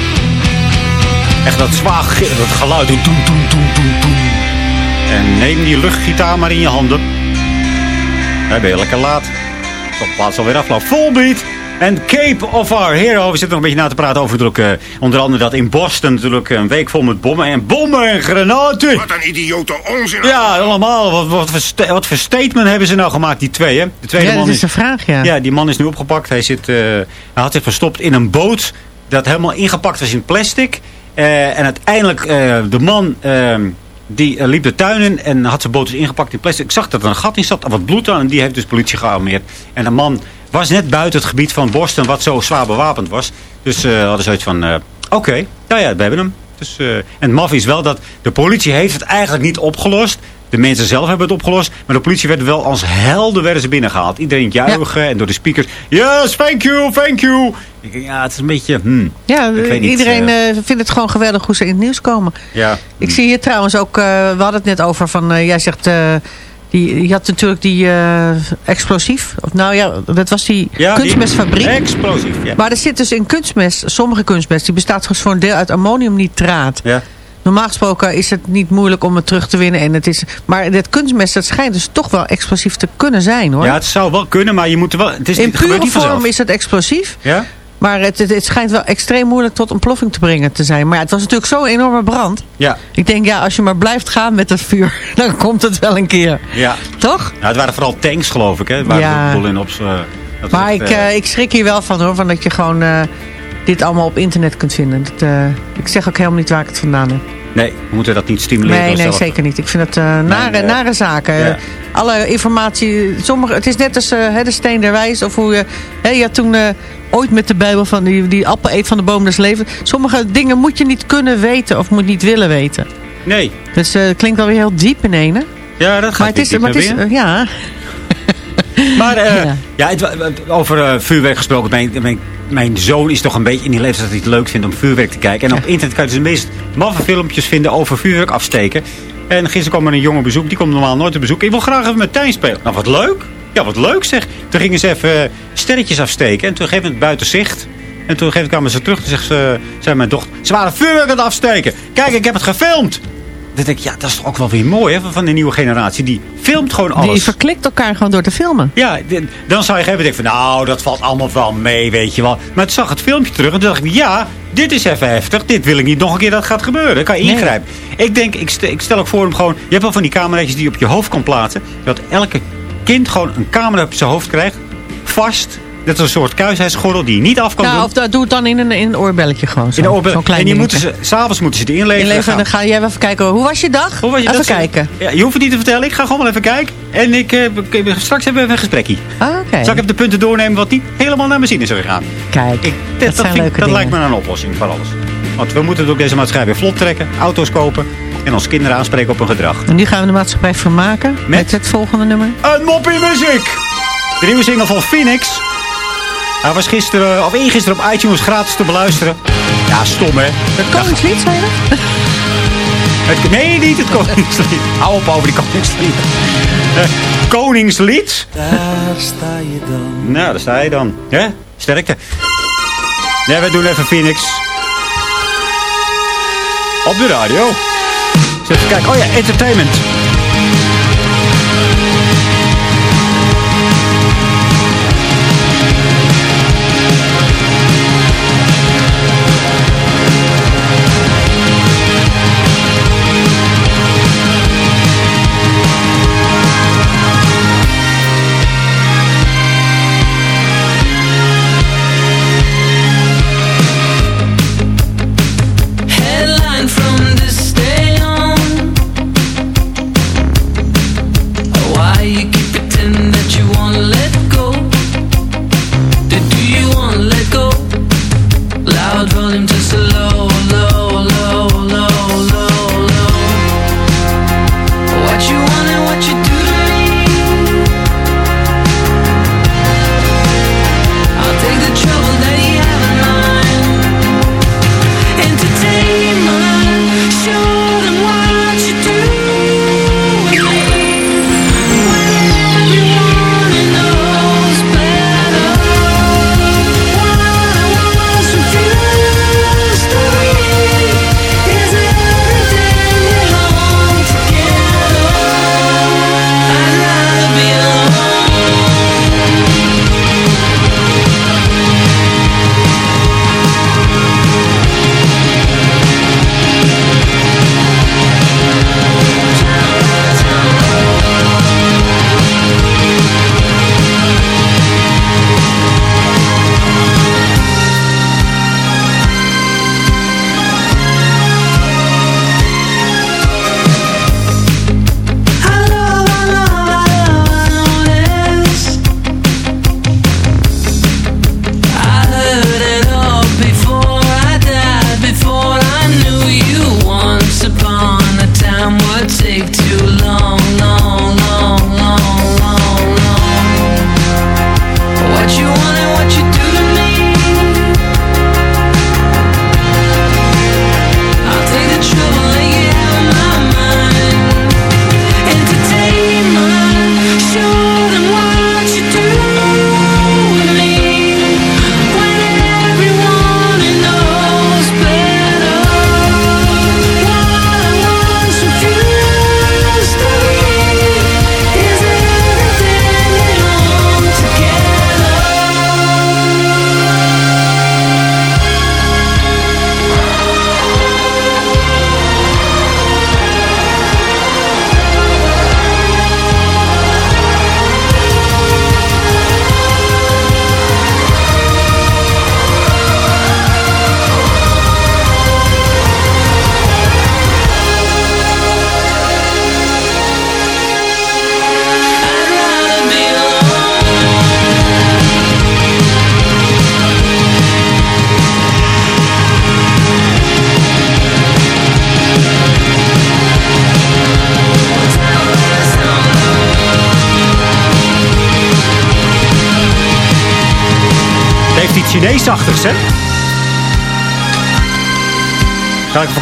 Echt dat zwaar ge- dat geluid. Doen, doen, doen. En neem die luchtgitaar maar in je handen. Ben je lekker laat. Op plaats alweer afloop. Volbeat. En Cape of Our Hero. We zitten nog een beetje na te praten over natuurlijk, eh, onder andere dat in Boston natuurlijk een week vol met bommen. En bommen en granaten. Wat een idiote onzin. Ja, allemaal. Wat, wat, voor wat voor statement hebben ze nou gemaakt, die twee, hè? De tweede Ja, man dat is de vraag, ja. Ja, die man is nu opgepakt. Hij, zit, eh, hij had zich verstopt in een boot dat helemaal ingepakt was in plastic. Eh, en uiteindelijk, eh, de man eh, die liep de tuin in en had zijn boot dus ingepakt in plastic. Ik zag dat er een gat in zat, wat bloed aan. En die heeft dus politie gearmeerd. En de man was net buiten het gebied van Boston, wat zo zwaar bewapend was. Dus eh hadden ze zoiets van, eh, oké, nou ja, we hebben hem. Dus, eh, en het maf is wel dat de politie heeft het eigenlijk niet opgelost. De mensen zelf hebben het opgelost. Maar de politie werd wel als helden werden ze binnengehaald. Iedereen juichen en door de speakers. Yes, thank you, thank you. Ik ja, het is een beetje... Hmm, Ja, niet, iedereen vindt het gewoon geweldig hoe ze in het nieuws komen. ja. Ik zie hier trouwens ook, we hadden het net over van, jij zegt, die, je had natuurlijk die eh, explosief. Of, nou ja, dat was die Ja, die- kunstmestfabriek. Explosief, ja. Maar er zit dus in kunstmest, sommige kunstmest, die bestaat gewoon voor een deel uit ammoniumnitraat. Ja. Normaal gesproken is het niet moeilijk om het terug te winnen. En het is, maar dit kunstmest, dat schijnt dus toch wel explosief te kunnen zijn hoor. Ja, het zou wel kunnen, maar je moet er wel... Het is, In pure vanzelf. vorm is het explosief. Ja? Maar het, het, het schijnt wel extreem moeilijk tot ontploffing te brengen te zijn. Maar ja, het was natuurlijk zo'n enorme brand. Ja. Ik denk, ja, als je maar blijft gaan met het vuur, [LAUGHS] dan komt het wel een keer. Ja. Toch? Nou, het waren vooral tanks, geloof ik, hè? Waar Ja. de boel in op... dat Maar ik, eh, eh, ik schrik hier wel van hoor, van dat je gewoon eh, dit allemaal op internet kunt vinden. Dat, eh, ik zeg ook helemaal niet waar ik het vandaan heb. Nee, we moeten dat niet stimuleren. Nee, nee, zelf- zeker niet. Ik vind het eh, nare, nare zaken. ja. Alle informatie, sommige, het is net als eh, de steen der wijs. Of hoe je, hè, je had toen ooit met de Bijbel van die, die appel eet van de boom des levens. Sommige dingen moet je niet kunnen weten of moet niet willen weten. Nee. Dus het klinkt wel weer heel diep in ene. Ja, dat gaat Maar het is, maar het is ja. Maar eh, Ja. het, over eh, vuurwerk gesproken. Mijn, mijn, mijn zoon is toch een beetje in die leeftijd dat hij het leuk vindt om vuurwerk te kijken. En op internet kan je dus de meest maffe filmpjes vinden over vuurwerk afsteken. En gisteren kwam er een jongen bezoek. Die komt normaal nooit op bezoek. Ik wil graag even met Tijn spelen. Nou, wat leuk. Ja, wat leuk zeg. Toen gingen ze even eh, sterretjes afsteken. En toen gegeven moment buiten zicht. En toen kwamen ze terug. Toen zegt ze, zei mijn dochter. Ze waren vuurwerk aan het afsteken. Kijk, ik heb het gefilmd. Dan denk ik, ja, dat is toch ook wel weer mooi hè, van de nieuwe generatie. Die filmt gewoon alles. Die verklikt elkaar gewoon door te filmen. Ja, dan zou je gegeven denken van, nou, dat valt allemaal wel mee, weet je wel. Maar toen zag het filmpje terug en toen dacht ik, ja, dit is even heftig. Dit wil ik niet nog een keer dat gaat gebeuren. Dan kan je Nee. ingrijpen. Ik denk, ik stel, ik stel ook voor hem gewoon, je hebt wel van die camera's die je op je hoofd kan plaatsen. Dat elke kind gewoon een camera op zijn hoofd krijgt, vast. Dat is een soort kuisheidsgordel die je niet af kan Nou, doen. of dat doe het dan in een, in een oorbelletje gewoon. Zo, In Zo'n klein en die dingetje. moeten ze, s'avonds moeten ze die inleveren. Inleveren, Dan ga jij even kijken. Hoe was je dag? Hoe was je even zo? kijken. Ja, je hoeft het niet te vertellen. Ik ga gewoon wel even kijken. En ik, eh, straks hebben we even een gesprekje. Ah, oké. Zal ik even de punten doornemen wat niet helemaal naar mijn zin is gegaan? Kijk, Ik, dat, dat zijn vind- leuke dat dingen. lijkt me een oplossing voor alles. Want we moeten het ook deze maatschappij weer vlot trekken. Auto's kopen. En onze kinderen aanspreken op hun gedrag. En nu gaan we de maatschappij vermaken met, het volgende nummer. Een moppie muziek! De nieuwe single van Phoenix. Hij was gisteren, of eergisteren op iTunes gratis te beluisteren. Ja, stom hè. Het Koningslied, zei je? Het, nee, niet het Koningslied. [LAUGHS] Hou op over die Koningslied. Eh, Koningslied? Daar sta je dan. Nou, daar sta je dan. Hè? Sterkte. Nee, we doen even Phoenix. Op de radio. Zet even kijken. Oh ja, entertainment.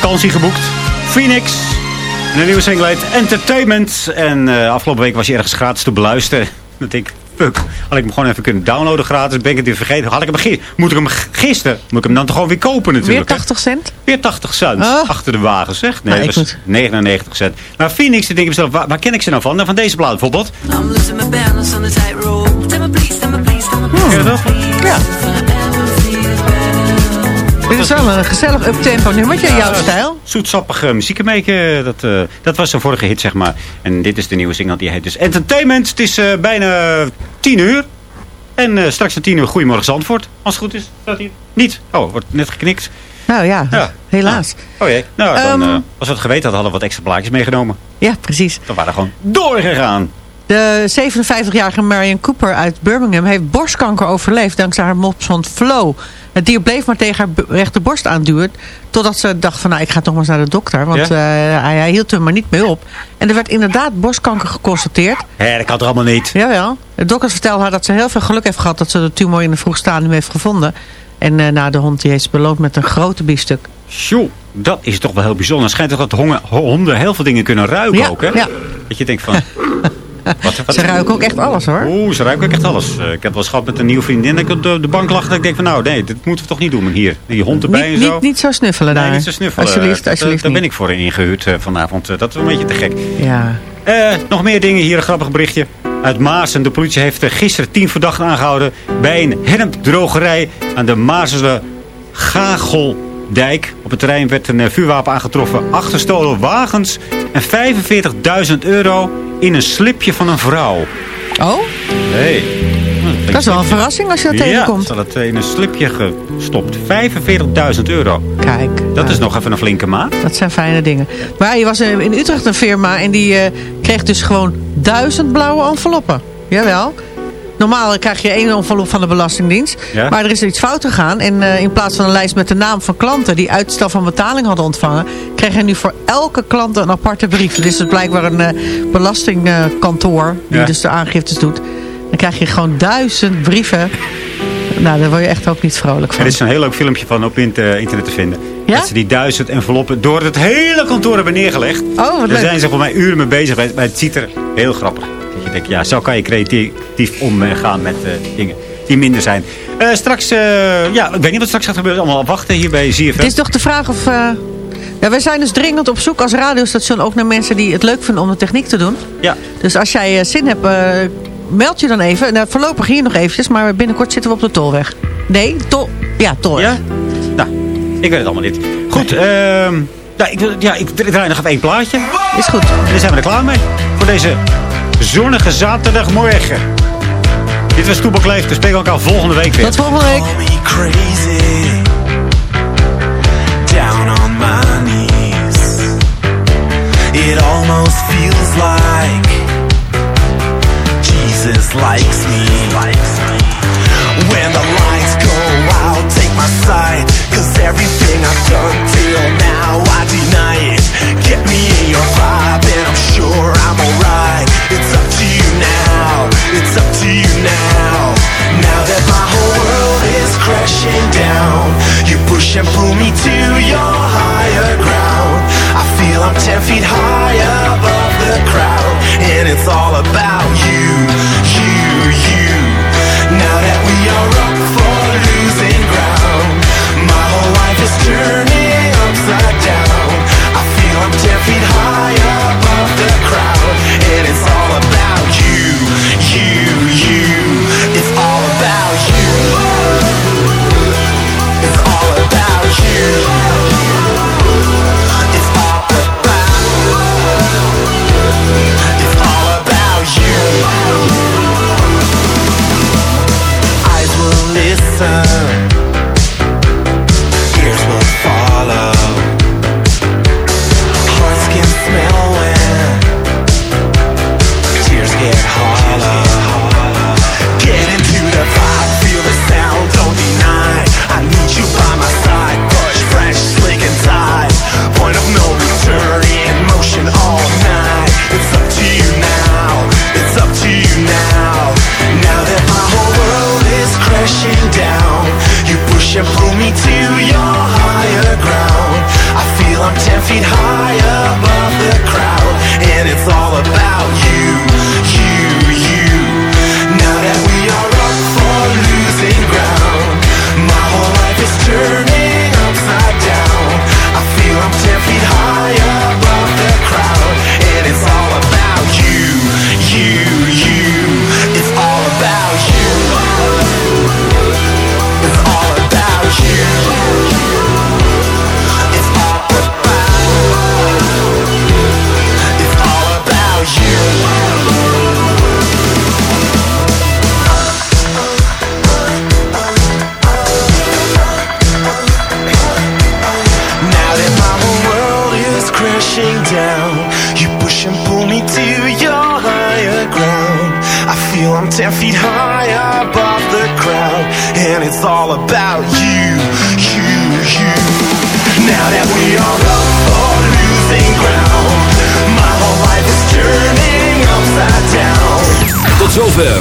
Vakantie geboekt. Phoenix. En een nieuwe single heet Entertainment. En eh, afgelopen week was hij ergens gratis te beluisteren. [LAUGHS] Dat denk ik, fuck. Had ik hem gewoon even kunnen downloaden gratis. Ben ik het weer vergeten. Had ik hem gi- Moet ik hem gisteren? Moet ik hem dan toch gewoon weer kopen Weer natuurlijk. hè? 80 cent? Weer 80 cent Oh. achter de wagen, zeg. Nee, Nou, dat is 99 cent. Maar Phoenix, dan denk ik mezelf, waar, waar ken ik ze nou van? Nou, van deze plaat bijvoorbeeld. I'm losing my balance on the tightrope. Tell me please, tell me please, tell me please. Ken je dat? Ja. Is wel een gezellig uptempo nummertje in jouw Ja, stijl. Zoetsappige muziek ermee. Dat, eh, dat was zijn vorige hit, zeg maar. En dit is de nieuwe single, die heet dus Entertainment. Het is eh, bijna 10 uur. En eh, straks om 10 uur Goedemorgen Zandvoort. Als het goed is, staat hier. Niet. Oh, wordt net geknikt. Nou ja, Ja. helaas. Oh jee. Nou, dan, Ehm. eh, als we het geweten hadden, hadden we wat extra plaatjes meegenomen. Ja, precies. Dan waren we gewoon doorgegaan. De 57-jarige Marion Cooper uit Birmingham heeft borstkanker overleefd dankzij haar mopshond Flo. Het dier bleef maar tegen haar rechterborst aanduwen. Totdat ze dacht van nou ik ga toch maar eens naar de dokter. Want Ja? eh, hij, hij hield er maar niet mee op. En er werd inderdaad borstkanker geconstateerd. Hé, dat kan toch allemaal niet? Jawel. De dokter vertelde haar dat ze heel veel geluk heeft gehad dat ze de tumor in een vroeg stadium heeft gevonden. En na de hond die heeft ze beloond met een grote biefstuk. Sjoe, dat is toch wel heel bijzonder. Het schijnt toch dat honden heel veel dingen kunnen ruiken Ja, ook, hè? ja. Dat je denkt van... [LAUGHS] wat, wat, Ze ruiken ook echt alles hoor. Oeh, ze ruiken ook echt alles. Eh, ik heb wel eens gehad met een nieuwe vriendin dat ik op de, de bank lag. Dat ik denk van nou, nee, dit moeten we toch niet doen. Hier, die hond erbij Niet, en zo. niet, niet zo snuffelen nee, daar. niet zo snuffelen. Alsjeblieft, alsjeblieft Daar ben ik voor ingehuurd eh, vanavond. Eh, dat is een beetje te gek. Ja. Nog meer dingen. Hier een grappig berichtje. Uit Maarsen. De politie heeft gisteren tien verdachten aangehouden... bij een hennepdrogerij aan de Maarsense Gageldijk. Op het terrein werd een vuurwapen aangetroffen. Achterstolen wagens en 45.000 euro in een slipje van een vrouw. Oh, Hey. dat is wel een verrassing als je dat Ja, tegenkomt. ze had het in een slipje gestopt. 45.000 euro. Kijk. Dat is nog even een flinke maat. Dat zijn fijne dingen. Maar je was in Utrecht een firma en die eh, kreeg dus gewoon duizend blauwe enveloppen. Jawel. Normaal krijg je één envelop van de Belastingdienst. Ja. Maar er is er iets fout gegaan. En eh, in plaats van een lijst met de naam van klanten die uitstel van betaling hadden ontvangen... kreeg hij nu voor elke klant een aparte brief. Dit is dus blijkbaar een eh, belastingkantoor die Ja. dus de aangiftes doet. Dan krijg je gewoon duizend brieven. Nou, daar word je echt ook niet vrolijk van. Er is een heel leuk filmpje van op eh, internet te vinden. Ja? Dat ze die duizend enveloppen door het hele kantoor hebben neergelegd. Oh, wat Daar leuk. zijn ze voor mij uren mee bezig. Maar het ziet er heel grappig. Dat je denkt, ja, zo kan je creatief omgaan met eh, dingen die minder zijn. Eh, straks, eh, ja, ik weet niet wat straks gaat gebeuren. Allemaal wachten hier bij ZFM. Het is toch de vraag of... eh, ja, wij zijn dus dringend op zoek als radiostation ook naar mensen die het leuk vinden om de techniek te doen. Ja. Dus als jij eh, zin hebt, eh, meld je dan even. Nou, voorlopig hier nog eventjes, maar binnenkort zitten we op de tolweg. Nee, tol... Ja, tolweg. Ja? Nou, ik weet het allemaal niet. Goed, ehm ja, ik, ja, ik draai nog even één plaatje. Is goed. En dan zijn we er klaar mee. Voor deze zonnige zaterdagmorgen. Dit was Toebak Leef. We spreken elkaar volgende week weer. Tot volgende week. crazy down on my knees it almost feels like jesus likes me when the lights go out take my side cause everything i've done till now i deny it get me in your vibe and i'm sure i'm alright. It's up to you now. It's up to you now. Now that my whole world is crashing down you push and pull me to your higher ground. I feel I'm ten feet high above the crowd And it's all about you, you, you. Now that we are up for losing ground My whole life is turning I'm ten feet high above the crowd, and it's all about you, you, you. It's all about you. It's all about you. It's all about. It's all about you. Eyes will listen.